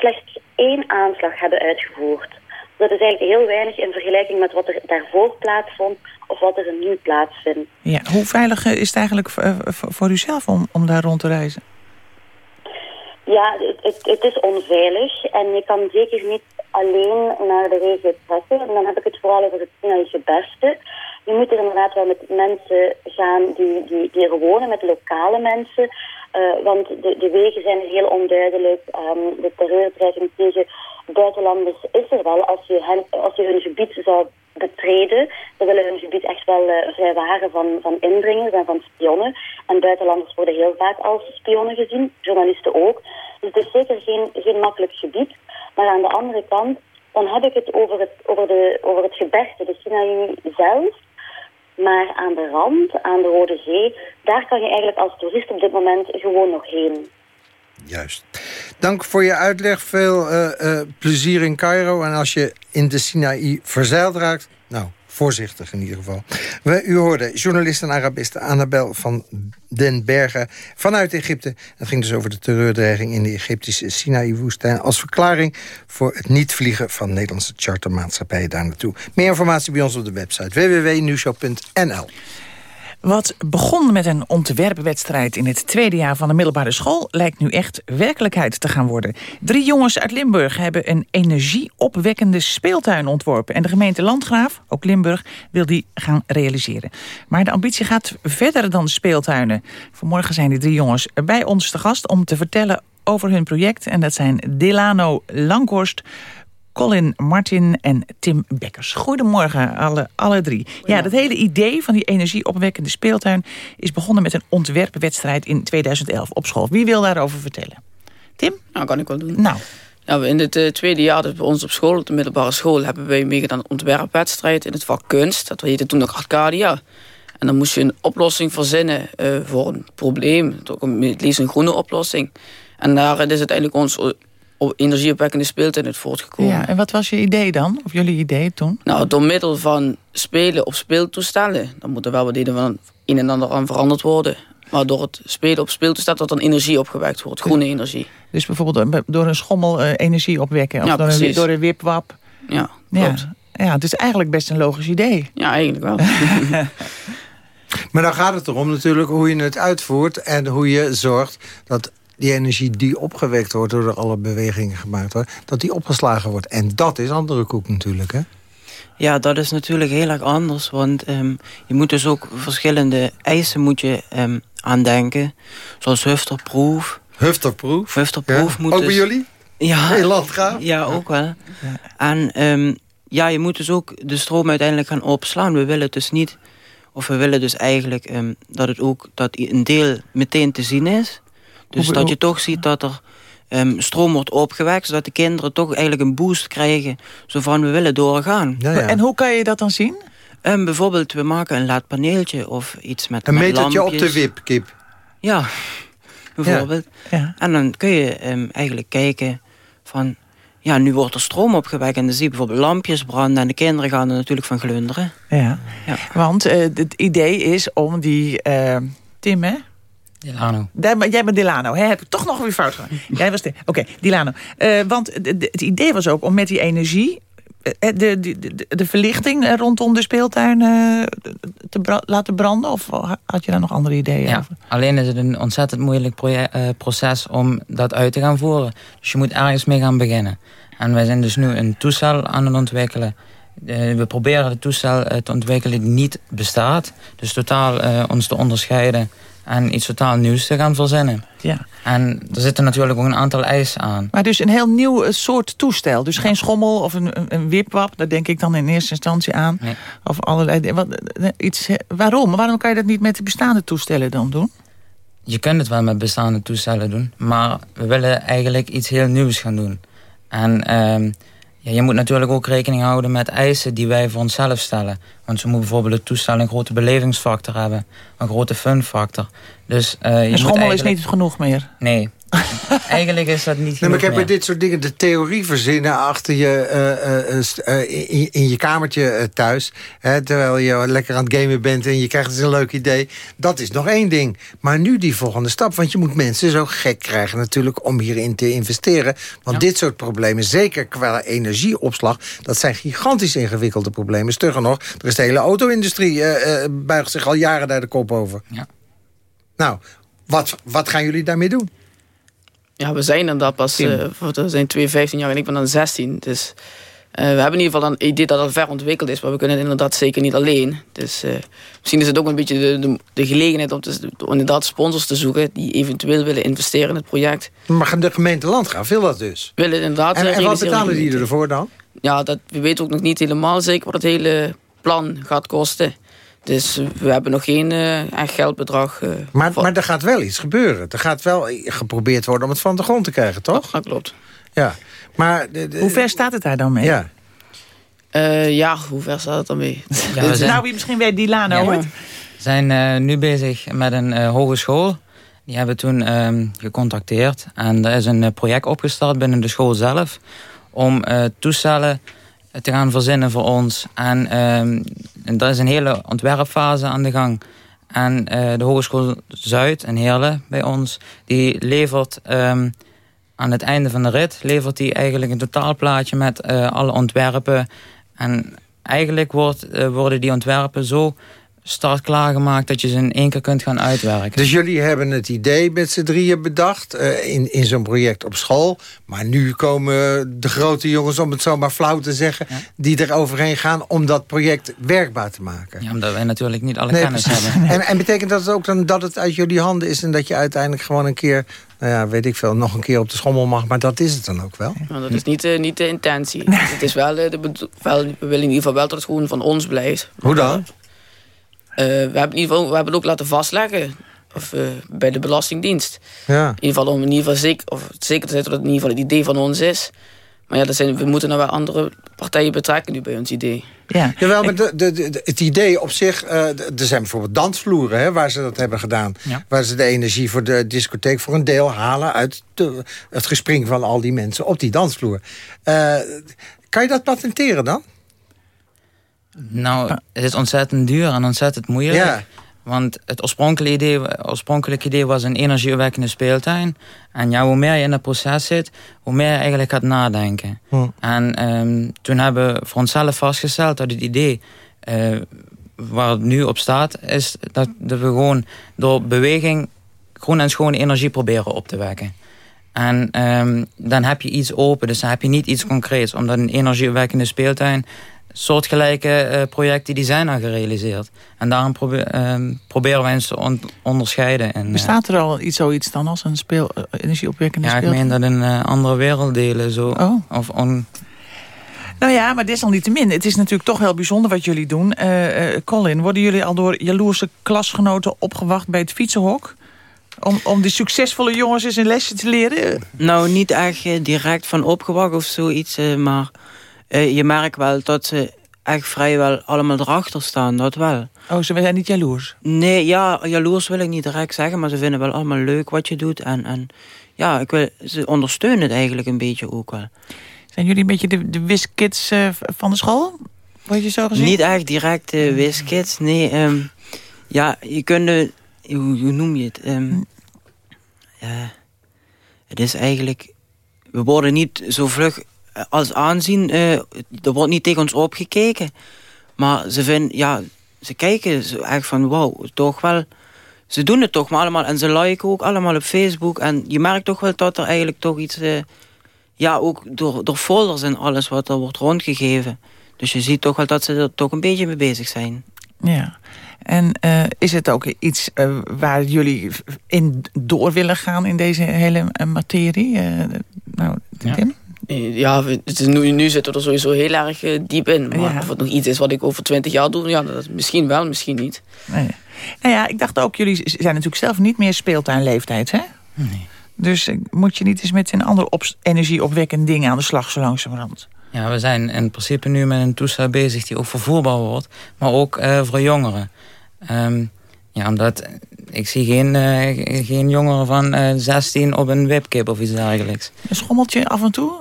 slechts één aanslag hebben uitgevoerd. Dat is eigenlijk heel weinig in vergelijking met wat er daarvoor plaatsvond of wat er nu plaatsvindt. Ja, hoe veilig is het eigenlijk voor uzelf om, om daar rond te reizen? Ja, het, het, is onveilig en je kan zeker niet alleen naar de regio trekken. En dan heb ik het vooral over het Sinaïsche beste. Je moet er inderdaad wel met mensen gaan die, die, die er wonen, met lokale mensen. Uh, want de, de wegen zijn heel onduidelijk. Um, de terreurdreiging tegen buitenlanders is er wel. Als je, hen, als je hun gebied zou betreden, dan willen hun gebied echt wel uh, vrijwaren van, van indringers en van spionnen. En buitenlanders worden heel vaak als spionnen gezien, journalisten ook. Dus het is zeker geen, geen makkelijk gebied. Maar aan de andere kant, dan heb ik het over het, over de, over het gebergte, de Sinaï zelf. Maar aan de rand, aan de Rode Zee, daar kan je eigenlijk als toerist op dit moment gewoon nog heen. Juist. Dank voor je uitleg. Veel uh, uh, plezier in Cairo. En als je in de Sinaï verzeild raakt... nou, Voorzichtig in ieder geval. U hoorde journalist en Arabiste Annabel van den Bergen vanuit Egypte. Het ging dus over de terreurdreiging in de Egyptische Sinaï-woestijn... als verklaring voor het niet vliegen van Nederlandse chartermaatschappijen daar naartoe. Meer informatie bij ons op de website www.nieuwshow.nl. Wat begon met een ontwerpwedstrijd in het tweede jaar van de middelbare school... lijkt nu echt werkelijkheid te gaan worden. Drie jongens uit Limburg hebben een energieopwekkende speeltuin ontworpen. En de gemeente Landgraaf, ook Limburg, wil die gaan realiseren. Maar de ambitie gaat verder dan speeltuinen. Vanmorgen zijn die drie jongens bij ons te gast om te vertellen over hun project. En dat zijn Delano Langhorst... Colin Martin en Tim Bekkers. Goedemorgen, alle, alle drie. Ja, dat hele idee van die energieopwekkende speeltuin... is begonnen met een ontwerpwedstrijd in 2011 op school. Wie wil daarover vertellen? Tim? Nou, kan ik wel doen. Nou. Nou, in het uh, tweede jaar dat bij ons op school, op de middelbare school... hebben wij meegedaan aan een ontwerpwedstrijd in het vak kunst. Dat heette toen nog Arcadia. En dan moest je een oplossing verzinnen uh, voor een probleem. Het liefst een groene oplossing. En daar is uiteindelijk ons energieopwekkende speeltuin uit voortgekomen. Ja, en wat was je idee dan? Of jullie idee toen? Nou, door middel van spelen op speeltoestellen... dan moet er wel wat van een en ander aan veranderd worden. Maar door het spelen op speeltoestellen... dat dan energie opgewekt wordt, groene energie. Dus bijvoorbeeld eh, door een schommel uh, energie opwekken? Of ja, door, een, door een wipwap? Ja, klopt. Ja, ja, het is eigenlijk best een logisch idee. Ja, eigenlijk wel. maar dan gaat het erom natuurlijk hoe je het uitvoert... en hoe je zorgt dat die energie die opgewekt wordt... door alle bewegingen gemaakt worden, dat die opgeslagen wordt. En dat is andere koek natuurlijk, hè? Ja, dat is natuurlijk heel erg anders. Want um, je moet dus ook verschillende eisen moet je um, aandenken. Zoals hufterproef. Hufterproef? Hufterproef ja. moet Ook bij dus- jullie? Ja. Heel landgraaf? Ja, ook wel. Ja. En um, ja, je moet dus ook de stroom uiteindelijk gaan opslaan. We willen dus niet... Of we willen dus eigenlijk dat het ook dat een deel meteen te zien is. Dus dat je toch ziet dat er um, stroom wordt opgewekt... zodat de kinderen toch eigenlijk een boost krijgen... zo van we willen doorgaan. Ja, ja. En hoe kan je dat dan zien? Um, bijvoorbeeld, we maken een laadpaneeltje of iets met Een metertje op de wipkip. Ja, bijvoorbeeld. Ja. En dan kun je um, eigenlijk kijken van... Ja, nu wordt er stroom opgewekt en dan zie je bijvoorbeeld lampjes branden... en de kinderen gaan er natuurlijk van glunderen. Ja, ja. want uh, het idee is om die... Uh, Tim, hè? Dilano. Jij bent Dilano, hè? heb ik toch nog weer fout gedaan. Jij was Oké, okay, Dilano. Uh, want het idee was ook om met die energie de, de, de, de verlichting rondom de speeltuin te laten branden? Of had je daar nog andere ideeën ja, over? Alleen is het een ontzettend moeilijk proces om dat uit te gaan voeren. Dus je moet ergens mee gaan beginnen. En wij zijn dus nu een toestel aan het ontwikkelen. we proberen het toestel te ontwikkelen die niet bestaat. Dus totaal ons te onderscheiden en iets totaal nieuws te gaan verzinnen. Ja. En er zitten natuurlijk ook een aantal eisen aan. Maar dus een heel nieuw eh, soort toestel. Dus geen schommel of een, een wipwap. Daar denk ik dan in eerste instantie aan. Nee. Of allerlei wat, eh, iets. Waarom? Waarom kan je dat niet met de bestaande toestellen dan doen? Je kunt het wel met bestaande toestellen doen. Maar we willen eigenlijk iets heel nieuws gaan doen. En ehm, ja, je moet natuurlijk ook rekening houden met eisen die wij voor onszelf stellen. Want ze moeten bijvoorbeeld het toestel een grote belevingsfactor hebben. Een grote funfactor. Dus, uh, je schommel eigenlijk... is niet genoeg meer. Nee, Eigenlijk is dat niet nee, maar ik heb bij dit soort dingen de theorie verzinnen achter je, uh, uh, in, in, je kamertje thuis. Hè, terwijl je lekker aan het gamen bent en je krijgt eens een leuk idee. Dat is nog één ding. Maar nu die volgende stap. Want je moet mensen zo gek krijgen natuurlijk om hierin te investeren. Want dit soort problemen, zeker qua energieopslag... dat zijn gigantisch ingewikkelde problemen. Stugger nog, er is de hele auto-industrie buigt zich al jaren daar de kop over. Ja. Nou, wat, wat gaan jullie daarmee doen? Ja, we zijn inderdaad pas, uh, we zijn 2, 15 jaar en ik ben dan 16. Dus uh, we hebben in ieder geval een idee dat al ver ontwikkeld is, maar we kunnen het inderdaad zeker niet alleen. Dus uh, misschien is het ook een beetje de, de, de gelegenheid om, te, om inderdaad sponsors te zoeken die eventueel willen investeren in het project. Maar de gemeente Landgraaf wil dat dus? Willen inderdaad. En, en wat betalen die ervoor dan? Ja, dat, we weten ook nog niet helemaal zeker wat het hele plan gaat kosten. Dus we hebben nog geen uh, echt geldbedrag. Uh, maar, maar er gaat wel iets gebeuren. Er gaat wel geprobeerd worden om het van de grond te krijgen, toch? Dat klopt. Ja. Maar de, de, hoe ver staat het daar dan mee? Ja, uh, ja hoe ver staat het dan mee? Ja, we zijn... Nou, wie misschien weet Dilano ja. hoort. We zijn nu bezig met een hogeschool. Die hebben we toen ehm, gecontacteerd. En er is een project opgestart binnen de school zelf... om toestellen te gaan verzinnen voor ons. En, um, en daar is een hele ontwerpfase aan de gang. En uh, de Hogeschool Zuid in Heerlen bij ons... die levert um, aan het einde van de rit... levert die eigenlijk een totaalplaatje met uh, alle ontwerpen. En eigenlijk wordt, uh, worden die ontwerpen zo start klaargemaakt dat je ze in één keer kunt gaan uitwerken. Dus jullie hebben het idee met z'n drieën bedacht uh, in, in zo'n project op school. Maar nu komen de grote jongens, om het zo maar flauw te zeggen... Ja. die er overheen gaan om dat project werkbaar te maken. Ja, omdat wij natuurlijk niet alle nee, kennis hebben. En, en betekent dat ook dan dat het uit jullie handen is... en dat je uiteindelijk gewoon een keer nou ja, weet ik veel, nog een keer op de schommel mag. Maar dat is het dan ook wel. Maar dat is niet, uh, niet de intentie. Het is wel, uh, de wel, we willen in ieder geval wel dat het gewoon van ons blijft. Hoe dan? Uh, we, hebben in ieder geval, we hebben ook laten vastleggen of, uh, bij de Belastingdienst. Ja. In ieder geval om in ieder geval zeker, of zeker te zetten dat het in ieder geval het idee van ons is. Maar ja, dat zijn, we moeten nou wel andere partijen betrekken nu bij ons idee. Ja. Jawel, maar de, de, de, het idee op zich... Uh, er zijn bijvoorbeeld dansvloeren hè, waar ze dat hebben gedaan. Ja. Waar ze de energie voor de discotheek voor een deel halen... uit de, het gespring van al die mensen op die dansvloer. Uh, kan je dat patenteren dan? Nou, het is ontzettend duur en ontzettend moeilijk. Ja. Want het oorspronkelijke idee, oorspronkelijke idee was een energieopwekkende speeltuin. En ja, hoe meer je in het proces zit, hoe meer je eigenlijk gaat nadenken. Hm. En um, toen hebben we voor onszelf vastgesteld dat het idee... Uh, waar het nu op staat, is dat, dat we gewoon door beweging... groen en schone energie proberen op te wekken. En um, dan heb je iets open, dus dan heb je niet iets concreets. Omdat een energieopwekkende speeltuin soortgelijke uh, projecten die zijn al gerealiseerd. En daarom probeer, uh, proberen wij ons te on onderscheiden. En, Bestaat er al iets, zoiets dan als een speel, uh, energieopwekkende ja? Ja, ik meen dat in andere werelddelen zo. Oh. Of on... Nou ja, maar desalniettemin. Het is natuurlijk toch heel bijzonder wat jullie doen. Colin, worden jullie al door jaloerse klasgenoten opgewacht bij het fietsenhok? Om, om de succesvolle jongens eens een lesje te leren? Nou, niet echt direct van opgewacht of zoiets, maar... Uh, je merkt wel dat ze echt vrijwel allemaal erachter staan, dat wel. Oh, ze zijn niet jaloers? Nee, ja, jaloers wil ik niet direct zeggen, maar ze vinden wel allemaal leuk wat je doet. En, en ja, ik wil, ze ondersteunen het eigenlijk een beetje ook wel. Zijn jullie een beetje de, de wiskids uh, van de school? Word je zo gezien? Niet echt direct de uh, wiskids, nee. Um, ja, je kunt, hoe, hoe, noem je het? Um, uh, het is eigenlijk, we worden niet zo vlug als aanzien, uh, er wordt niet tegen ons opgekeken. Maar ze vinden, ja, ze kijken zo echt van, wow, toch wel... Ze doen het toch maar allemaal en ze liken ook allemaal op Facebook. En je merkt toch wel dat er eigenlijk toch iets... Uh, ja, ook door, door folders en alles wat er wordt rondgegeven. Dus je ziet toch wel dat ze er toch een beetje mee bezig zijn. Ja. En uh, is het ook iets uh, waar jullie in door willen gaan in deze hele materie? Uh, nou, Tim? Ja, het is nu, nu zitten we er sowieso heel erg diep in. Maar of het nog iets is wat ik over twintig jaar doe, ja, dat, misschien wel, misschien niet. Nee. Nou ja, ik dacht ook, jullie zijn natuurlijk zelf niet meer speeltuinleeftijd, hè? Nee. Dus moet je niet eens met een ander op energieopwekkend ding aan de slag zo langzamerhand? Ja, we zijn in principe nu met een toestel bezig die ook vervoerbaar wordt. Maar ook uh, voor jongeren. Um, ja, omdat ik zie geen, uh, geen jongeren van uh, 16 op een webkip of iets dergelijks. Een schommeltje af en toe?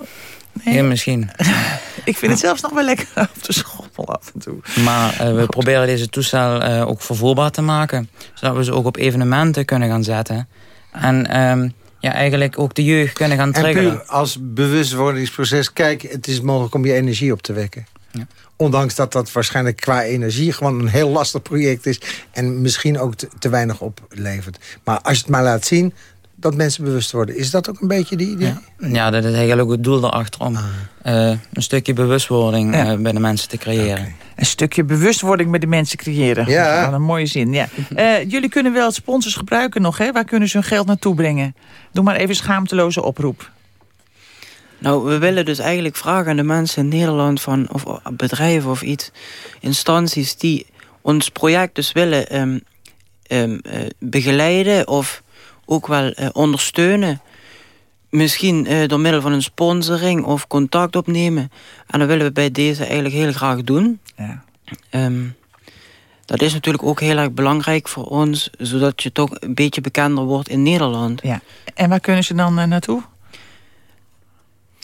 Nee. Ja, misschien. ik vind het zelfs nog wel lekker op de schommel af en toe. Maar uh, we proberen deze toestel ook vervoerbaar te maken. Zodat we ze ook op evenementen kunnen gaan zetten. En um, ja, eigenlijk ook de jeugd kunnen gaan triggeren. En puur als bewustwordingsproces, kijk, het is mogelijk om je energie op te wekken. Ja. Ondanks dat dat waarschijnlijk qua energie gewoon een heel lastig project is... en misschien ook te, weinig oplevert. Maar als je het maar laat zien, dat mensen bewust worden. Is dat ook een beetje die idee? Ja, ja dat is eigenlijk ook het doel erachter om ah. uh, een stukje bewustwording ja. uh, bij de mensen te creëren. Een stukje bewustwording bij de mensen creëren. Ja. Dat een mooie zin. Ja. Uh, jullie kunnen wel sponsors gebruiken nog, hè? Waar kunnen ze hun geld naartoe brengen? Doe maar even schaamteloze oproep. Nou, we willen dus eigenlijk vragen aan de mensen in Nederland... van of bedrijven of iets, instanties die ons project dus willen um, um, begeleiden... of ook wel uh, ondersteunen. Misschien uh, door middel van een sponsoring of contact opnemen. En dat willen we bij deze eigenlijk heel graag doen. Ja. Um, dat is natuurlijk ook heel erg belangrijk voor ons... zodat je toch een beetje bekender wordt in Nederland. Ja. En waar kunnen ze dan naartoe?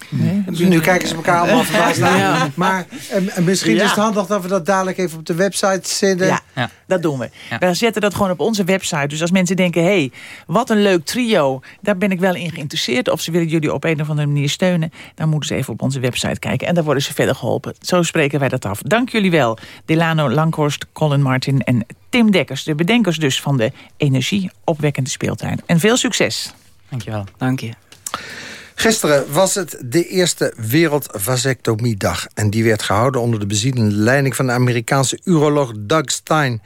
Nee? Nu kijken ze elkaar allemaal voorbij staan. Maar uh, misschien is het handig dat we dat dadelijk even op de website zetten. Ja, ja. dat doen we. We zetten dat gewoon op onze website. Dus als mensen denken, hé, hey, wat een leuk trio. Daar ben ik wel in geïnteresseerd. Of ze willen jullie op een of andere manier steunen. Dan moeten ze even op onze website kijken. En daar worden ze verder geholpen. Zo spreken wij dat af. Dank jullie wel. Delano Langhorst, Colin Martin en Tim Dekkers. De bedenkers dus van de energieopwekkende speeltuin. En veel succes. Dankjewel. Dank je. Gisteren was het de eerste Wereldvasectomiedag. En die werd gehouden onder de bezielende leiding van de Amerikaanse uroloog Doug Stein.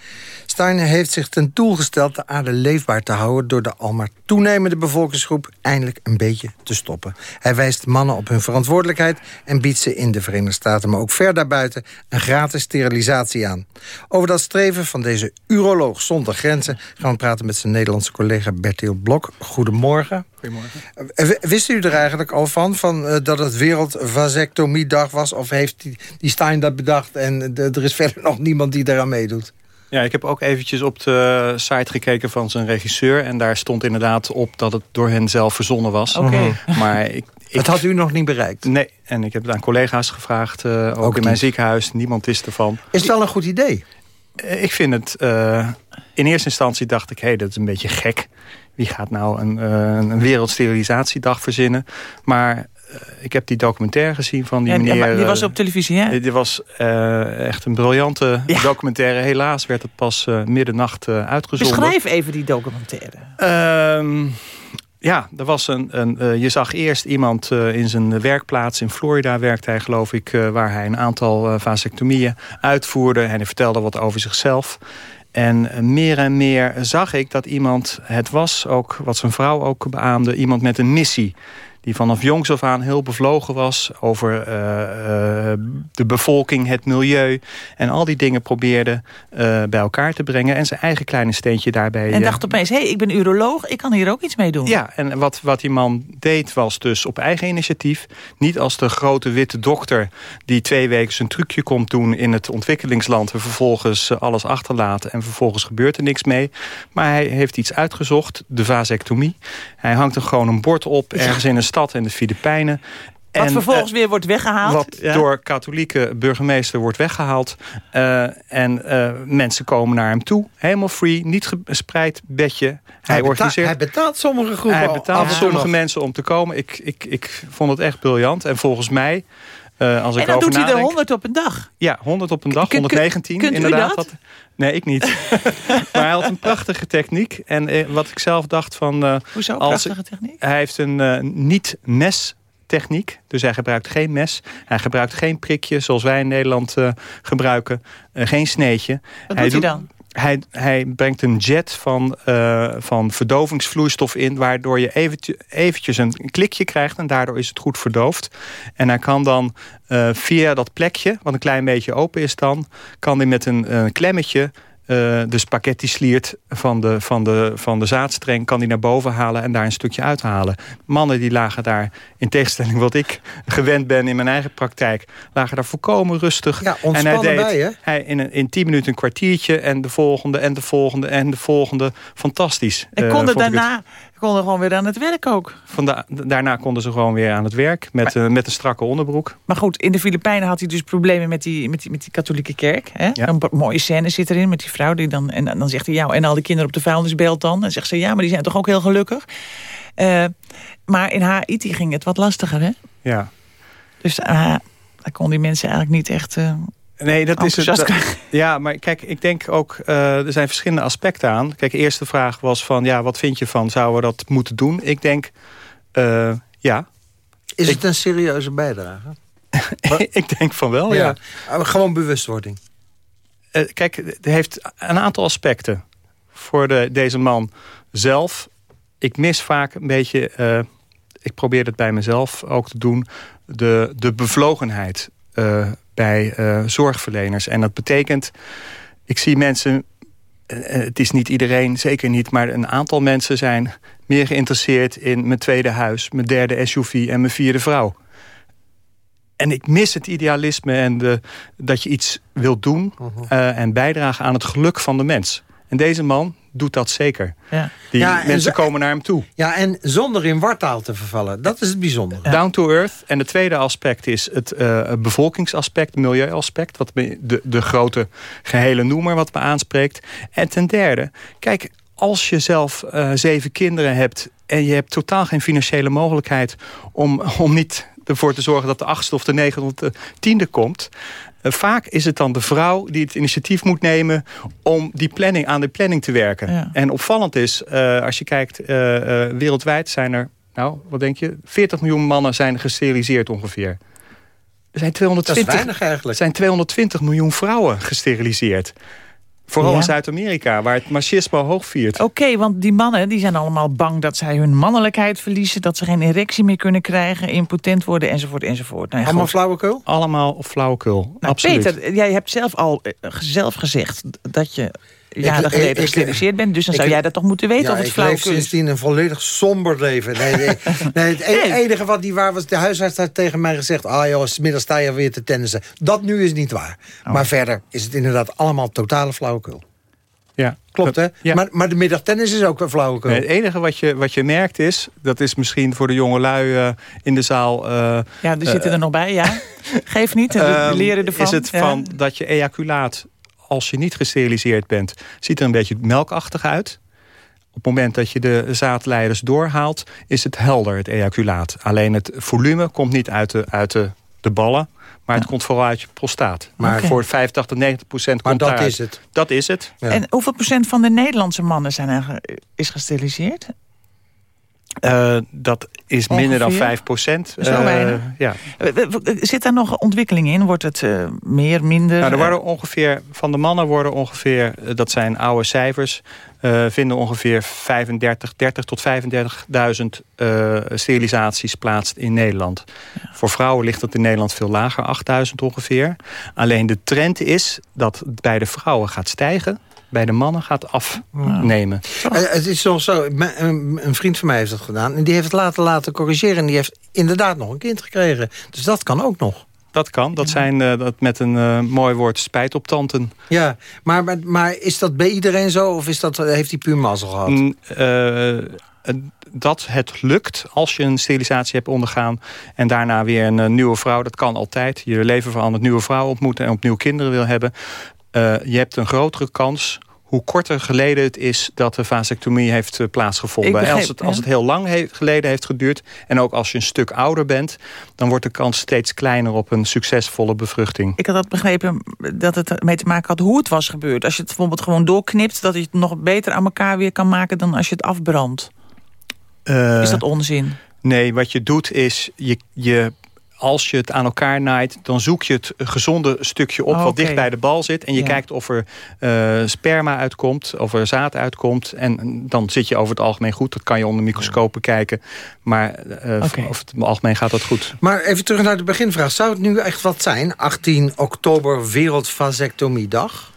Stein heeft zich ten doel gesteld de aarde leefbaar te houden... door de al maar toenemende bevolkingsgroep eindelijk een beetje te stoppen. Hij wijst mannen op hun verantwoordelijkheid... en biedt ze in de Verenigde Staten, maar ook ver daarbuiten... een gratis sterilisatie aan. Over dat streven van deze uroloog zonder grenzen... gaan we praten met zijn Nederlandse collega Bertil Blok. Goedemorgen. Goedemorgen. Eh, wist u er eigenlijk al van, van uh, dat het Wereldvasectomiedag was? Of heeft die, die Stein dat bedacht en er is verder nog niemand die daaraan meedoet? Ja, ik heb ook eventjes op de site gekeken van zijn regisseur. En daar stond inderdaad op dat het door hen zelf verzonnen was. Oké. Maar ik, ik, het had u nog niet bereikt? Nee, en ik heb het aan collega's gevraagd, uh, ook, ook, in mijn ziekenhuis. Niemand wist ervan. Is het wel een goed idee? Ik vind het... Uh, in eerste instantie dacht ik, hé, hey, dat is een beetje gek. Wie gaat nou een, uh, een wereldsterilisatiedag verzinnen? Maar uh, ik heb die documentaire gezien van die ja, meneer... Die was op televisie, hè? Die was uh, echt een briljante ja. documentaire. Helaas werd het pas middernacht uitgezonden. Beschrijf even die documentaire. Ehm, ja, er was een, een, je zag eerst iemand in zijn werkplaats in Florida... werkte hij geloof ik, waar hij een aantal vasectomieën uitvoerde. En hij vertelde wat over zichzelf. En meer en meer zag ik dat iemand het was, ook wat zijn vrouw ook beaamde... iemand met een missie die vanaf jongs af aan heel bevlogen was over uh, uh, de bevolking, het milieu. En al die dingen probeerde uh, bij elkaar te brengen. En zijn eigen kleine steentje daarbij... En dacht opeens, hé, hey, ik ben uroloog, ik kan hier ook iets mee doen. Ja, en wat, wat die man deed was dus op eigen initiatief. Niet als de grote witte dokter die twee weken zijn trucje komt doen... in het ontwikkelingsland en vervolgens alles achterlaten... en vervolgens gebeurt er niks mee. Maar hij heeft iets uitgezocht, de vasectomie. Hij hangt er gewoon een bord op, ergens in een stad in de Filipijnen. Wat En, vervolgens eh, weer wordt weggehaald. Wat Ja. door katholieke burgemeester wordt weggehaald. Eh, en eh, mensen komen naar hem toe. Helemaal free, niet gespreid bedje. Hij, beta- organiseert... hij betaalt sommige groepen Hij betaalt sommige mensen om te komen. Ik, ik, ik vond het echt briljant. En volgens mij, eh, als ik en dan doet hij er nadenk... 100 op een dag. Ja, 100 op een dag, Kun- kun- 119 kunt u inderdaad. dat? nee, ik niet. maar hij had een prachtige techniek. En eh, wat ik zelf dacht van... eh, Hoezo? als- Prachtige techniek. Hij heeft een niet-mes techniek. Dus hij gebruikt geen mes. Hij gebruikt geen prikje zoals wij in Nederland gebruiken. Geen sneetje. Wat doet hij dan? Hij, brengt een jet van, eh, van verdovingsvloeistof in... waardoor je eventje, eventjes een klikje krijgt... en daardoor is het goed verdoofd. En hij kan dan eh, via dat plekje, wat een klein beetje open is dan... kan hij met een, een klemmetje eh, de spaghetti sliert van de, van, de, van de zaadstreng... kan hij naar boven halen en daar een stukje uithalen. Mannen die lagen daar, in tegenstelling wat ik gewend ben in mijn eigen praktijk... lagen daar volkomen rustig. Ja, en hij deed bij, hè? hij in, een, in 10 minuten een kwartiertje... en de volgende en de volgende en de volgende. Fantastisch. En eh, konden het. daarna konden gewoon weer aan het werk ook. Vanda- daarna konden ze gewoon weer aan het werk met, eh, met een strakke onderbroek. Maar goed, in de Filipijnen had hij dus problemen met die, met die, met die katholieke kerk. Hè? Ja. Een mooie scène zit erin met die vrouw. Die dan, en dan zegt hij, ja, en al die kinderen op de vuilnisbelt dan. En zegt ze, ja, maar die zijn toch ook heel gelukkig. Eh, maar in Haiti ging het wat lastiger, hè? Ja. Dus uh, daar kon die mensen eigenlijk niet echt... Nee, dat is het. dat- ja, maar kijk, ik denk ook, eh, er zijn verschillende aspecten aan. Kijk, de eerste vraag was van, ja, wat vind je van, zouden we dat moeten doen? Ik denk, eh, ja. Is Ik- het een serieuze bijdrage? ik denk van wel, ja. Uh, Gewoon bewustwording. Eh, kijk, het heeft een aantal aspecten. Voor de, deze man zelf. Ik mis vaak een beetje... eh, ik probeer het bij mezelf ook te doen. De, de bevlogenheid eh, bij eh, zorgverleners. En dat betekent... Ik zie mensen... eh, eh, het is niet iedereen, zeker niet... maar een aantal mensen zijn meer geïnteresseerd in mijn tweede huis... mijn derde SUV en mijn vierde vrouw. En ik mis het idealisme en de, dat je iets wilt doen... eh, en bijdragen aan het geluk van de mens. En deze man doet dat zeker. Ja. Die Ja, mensen komen naar hem toe. Ja, en zonder in wartaal te vervallen. Dat is het bijzondere. Down to earth. En het tweede aspect is het eh, bevolkingsaspect, het milieuaspect. Wat de, de grote gehele noemer wat me aanspreekt. En ten derde, kijk, als je zelf eh, zeven kinderen hebt... en je hebt totaal geen financiële mogelijkheid... om, om niet ervoor te zorgen dat de achtste of de negende of de tiende komt... eh, vaak is het dan de vrouw die het initiatief moet nemen... om die planning, aan de planning te werken. Ja. En opvallend is, eh, als je kijkt, eh, wereldwijd zijn er... nou, wat denk je? 40 miljoen mannen zijn gesteriliseerd ongeveer. Er zijn 220, Dat is weinig eigenlijk. Er zijn 220 miljoen vrouwen gesteriliseerd. Vooral Ja. in Zuid-Amerika, waar het machismo hoog viert. Oké, want die mannen die zijn allemaal bang dat zij hun mannelijkheid verliezen... dat ze geen erectie meer kunnen krijgen, impotent worden, enzovoort, enzovoort. Nou, ja, Allemaal flauwekul? Allemaal flauwekul, Nou, absoluut. Peter, jij hebt zelf al eh, zelf gezegd dat je jaren ik- geleden ik- gesteriliseerd bent. Dus dan ik- zou jij dat toch moeten weten Ja, of het ik leef flauwekul is. sindsdien een volledig somber leven. Nee, nee, nee, het e- enige wat niet waar was, de huisarts had tegen mij gezegd... ah joh, smiddags sta je weer te tennissen. Dat nu is niet waar. Oh. Maar verder is het inderdaad allemaal totale flauwekul. Ja, Klopt, hè? Ja. Maar, maar de middagtennis is ook een flauwekul. Nee, het enige wat je, wat je merkt is, dat is misschien voor de jonge lui eh, in de zaal... eh, Ja, die eh, zitten er nog bij, ja. Geef niet, we Ehm, leren ervan. Is het Ja. van dat je ejaculaat, als je niet gesteriliseerd bent... ziet er een beetje melkachtig uit. Op het moment dat je de zaadleiders doorhaalt... is het helder, het ejaculaat. Alleen het volume komt niet uit de, uit de, de ballen... maar het komt vooral uit je prostaat. Maar voor 85 tot 90 procent Maar komt dat daaruit. is het. Dat is het. Ja. En hoeveel procent van de Nederlandse mannen zijn er, is gesteriliseerd? Eh, dat is minder dan Ongeveer? 5 procent. Zo weinig? ja. Eh, w- Zit daar nog ontwikkeling in? Wordt het eh, meer, minder? Nou, er worden ongeveer, van de mannen worden ongeveer, dat zijn oude cijfers, vinden ongeveer 35, 30 tot 35.000 eh, sterilisaties plaats in Nederland. Voor vrouwen ligt het in Nederland veel lager, 8000 ongeveer. Alleen de trend is dat het bij de vrouwen gaat stijgen, bij de mannen gaat afnemen. Eh, het is nog zo, een, vriend van mij heeft dat gedaan... en die heeft het later laten corrigeren... en die heeft inderdaad nog een kind gekregen. Dus dat kan ook nog. dat kan. Dat zijn uh, dat met een uh, mooi woord spijt op tanden. Ja, maar, maar, maar, is dat bij iedereen zo? Of is dat, heeft hij puur mazzel gehad? Mm, dat het lukt als je een sterilisatie hebt ondergaan... en daarna weer een nieuwe vrouw, dat kan altijd. Je leven verandert, nieuwe vrouw ontmoeten en opnieuw kinderen wil hebben. Je hebt een grotere kans hoe korter geleden het is dat de vasectomie heeft uh, plaatsgevonden. als, het, als het heel lang geleden heeft geduurd... en ook als je een stuk ouder bent... dan wordt de kans steeds kleiner op een succesvolle bevruchting. Ik had dat begrepen dat het mee te maken had hoe het was gebeurd. Als je het bijvoorbeeld gewoon doorknipt... dat je het nog beter aan elkaar weer kan maken dan als je het afbrandt. Uh, is dat onzin? Nee, wat je doet is, je, je als je het aan elkaar naait, dan zoek je het gezonde stukje op... wat dicht bij de bal zit. En je kijkt of er uh, sperma uitkomt, of er zaad uitkomt. En dan zit je over het algemeen goed. Dat kan je onder microscopen kijken. Maar uh, over het algemeen gaat dat goed. Maar even terug naar de beginvraag. Zou het nu echt wat zijn? 18 oktober Wereldvasectomiedag?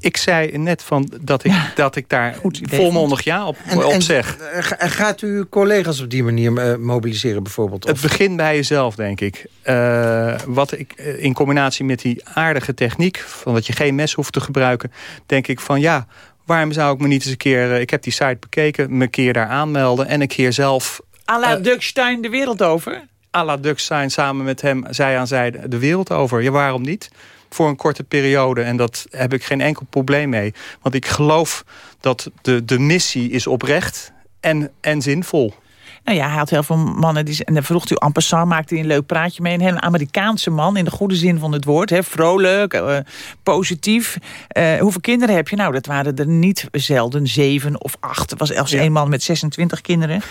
Ik zei net van dat ik, dat ik daar volmondig ja op, op zeg. En gaat u collega's op die manier eh, mobiliseren bijvoorbeeld? Of? Het begint bij jezelf, denk ik. Uh, wat ik eh, in combinatie met die aardige techniek... van dat je geen mes hoeft te gebruiken... denk ik van ja, waarom zou ik me niet eens een keer... ik heb die site bekeken, me een keer daar aanmelden... en een keer zelf... A la uh, Duckstein de wereld over? A la Duckstein samen met hem, zij aan zij de wereld over. Ja, waarom niet? Voor een korte periode. En dat heb ik geen enkel probleem mee. Want ik geloof dat de, de missie is oprecht en, en zinvol. Nou ja, hij had heel veel mannen. Die, en dan vroeg u en passant, maakte hij een leuk praatje mee. Een hele Amerikaanse man, in de goede zin van het woord. Hè, vrolijk, uh, positief. Uh, hoeveel kinderen heb je? Nou, dat waren er niet zelden zeven of acht. Er was zelfs ja. één man met 26 kinderen.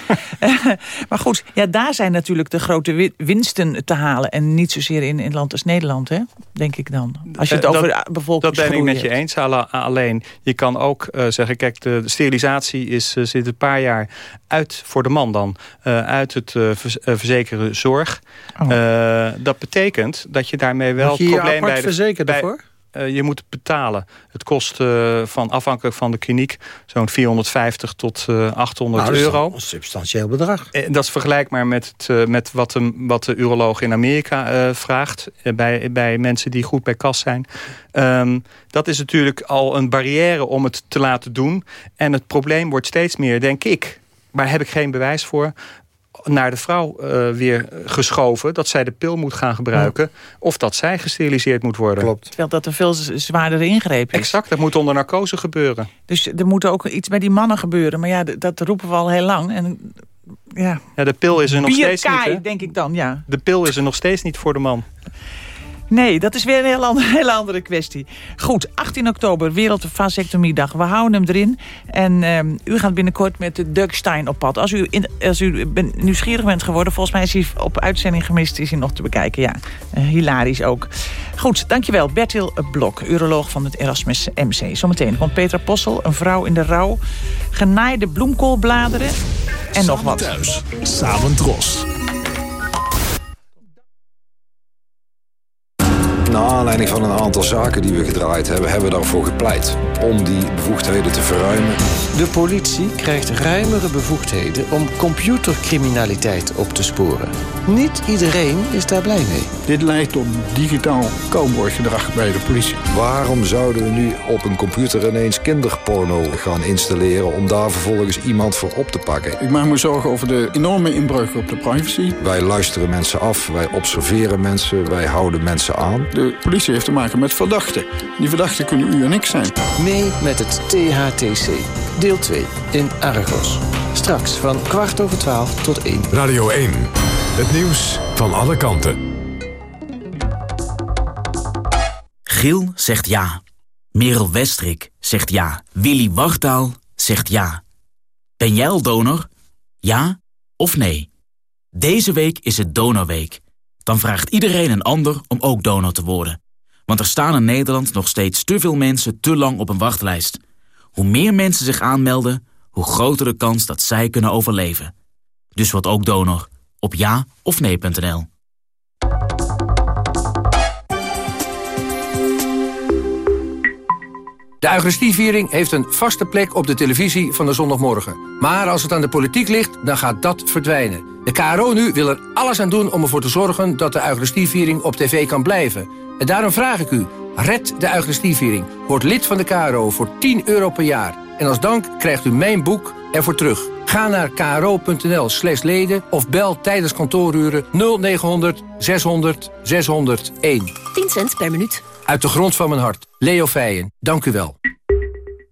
maar goed, ja, daar zijn natuurlijk de grote winsten te halen. En niet zozeer in een land als Nederland, hè? denk ik dan. Als je het over dat, bevolking Dat ben ik met je eens. Alleen, je kan ook uh, zeggen... kijk, de sterilisatie is, zit een paar jaar uit voor de man dan. Uh, uit het uh, verzekeren zorg. Oh. dat betekent dat je daarmee wel het probleem bij de verzekeren voor? je moet betalen. Het kost van afhankelijk van de kliniek zo'n 450 tot 800 nou, euro. een substantieel bedrag. dat is vergelijkbaar met, het, met wat, de, wat de uroloog in Amerika vraagt... bij, bij mensen die goed bij kas zijn. Um, dat is natuurlijk al een barrière om het te laten doen. En het probleem wordt steeds meer, denk ik maar heb ik geen bewijs voor naar de vrouw uh, weer geschoven... dat zij de pil moet gaan gebruiken... of dat zij gesteriliseerd moet worden. Klopt. Terwijl dat een veel zwaardere ingreep is. Exact, dat moet onder narcose gebeuren. Dus er moet ook iets bij die mannen gebeuren. Maar ja, dat roepen we al heel lang. En, ja. ja, de pil is er nog steeds niet. Hè? denk ik dan, ja. De pil is er nog steeds niet voor de man. Nee, dat is weer een heel andere, hele andere kwestie. Goed, 18 oktober, Wereldvasectomiedag. We houden hem erin. En um, u gaat binnenkort met de Duckstein op pad. Als u, in, als u ben, nieuwsgierig bent geworden... volgens mij is hij op uitzending gemist, is hij nog te bekijken. Ja, uh, hilarisch ook. Goed, dankjewel. Bertil Blok, uroloog van het Erasmus MC. Zometeen komt Petra Possel, een vrouw in de rouw. Genaaide bloemkoolbladeren en nog wat. thuis, samen dros. Naar aanleiding van een aantal zaken die we gedraaid hebben, hebben we daarvoor gepleit om die bevoegdheden te verruimen. De politie krijgt ruimere bevoegdheden om computercriminaliteit op te sporen. Niet iedereen is daar blij mee. Dit leidt tot digitaal cowboygedrag bij de politie. Waarom zouden we nu op een computer ineens kinderporno gaan installeren... om daar vervolgens iemand voor op te pakken? Ik maak me zorgen over de enorme inbreuk op de privacy. Wij luisteren mensen af, wij observeren mensen, wij houden mensen aan. De politie heeft te maken met verdachten. Die verdachten kunnen u en ik zijn. Mee met het THTC. Deel 2 in Argos. Straks van kwart over twaalf tot één. Radio 1. Het nieuws van alle kanten. Gil zegt ja. Merel Westrik zegt ja. Willy Wartaal zegt ja. Ben jij al donor? Ja of nee? Deze week is het Donorweek. Dan vraagt iedereen een ander om ook donor te worden. Want er staan in Nederland nog steeds te veel mensen te lang op een wachtlijst. Hoe meer mensen zich aanmelden, hoe groter de kans dat zij kunnen overleven. Dus word ook donor op ja of nee.nl. De Eucharistieviering heeft een vaste plek op de televisie van de zondagmorgen. Maar als het aan de politiek ligt, dan gaat dat verdwijnen. De KRO nu wil er alles aan doen om ervoor te zorgen... dat de Eucharistieviering op tv kan blijven. En daarom vraag ik u, red de Eucharistieviering. Word lid van de KRO voor 10 euro per jaar. En als dank krijgt u mijn boek ervoor terug. Ga naar kro.nl slash leden of bel tijdens kantooruren 0900 600 601. 10 cent per minuut. Uit de grond van mijn hart. Leo Feijen, dank u wel.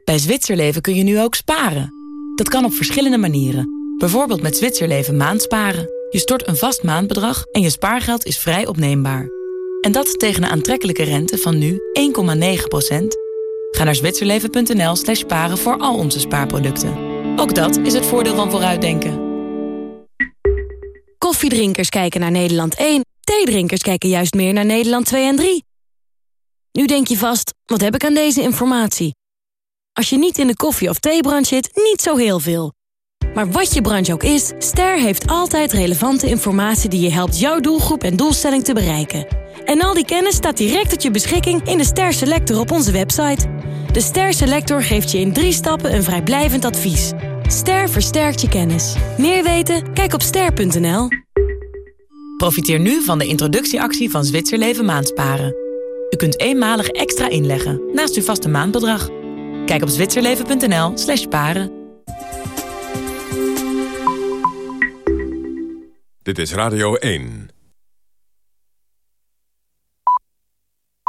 Bij Zwitserleven kun je nu ook sparen. Dat kan op verschillende manieren. Bijvoorbeeld met Zwitserleven maandsparen. Je stort een vast maandbedrag en je spaargeld is vrij opneembaar. En dat tegen een aantrekkelijke rente van nu 1,9% Ga naar zwitserleven.nl slash sparen voor al onze spaarproducten. Ook dat is het voordeel van vooruitdenken. Koffiedrinkers kijken naar Nederland 1. Theedrinkers kijken juist meer naar Nederland 2 en 3. Nu denk je vast, wat heb ik aan deze informatie? Als je niet in de koffie- of theebranche zit, niet zo heel veel. Maar wat je branche ook is, Ster heeft altijd relevante informatie... die je helpt jouw doelgroep en doelstelling te bereiken. En al die kennis staat direct tot je beschikking in de Ster Selector op onze website. De Ster Selector geeft je in drie stappen een vrijblijvend advies. Ster versterkt je kennis. Meer weten? Kijk op ster.nl. Profiteer nu van de introductieactie van Zwitserleven Maandsparen. U kunt eenmalig extra inleggen naast uw vaste maandbedrag. Kijk op zwitserleven.nl slash paren. Dit is Radio 1.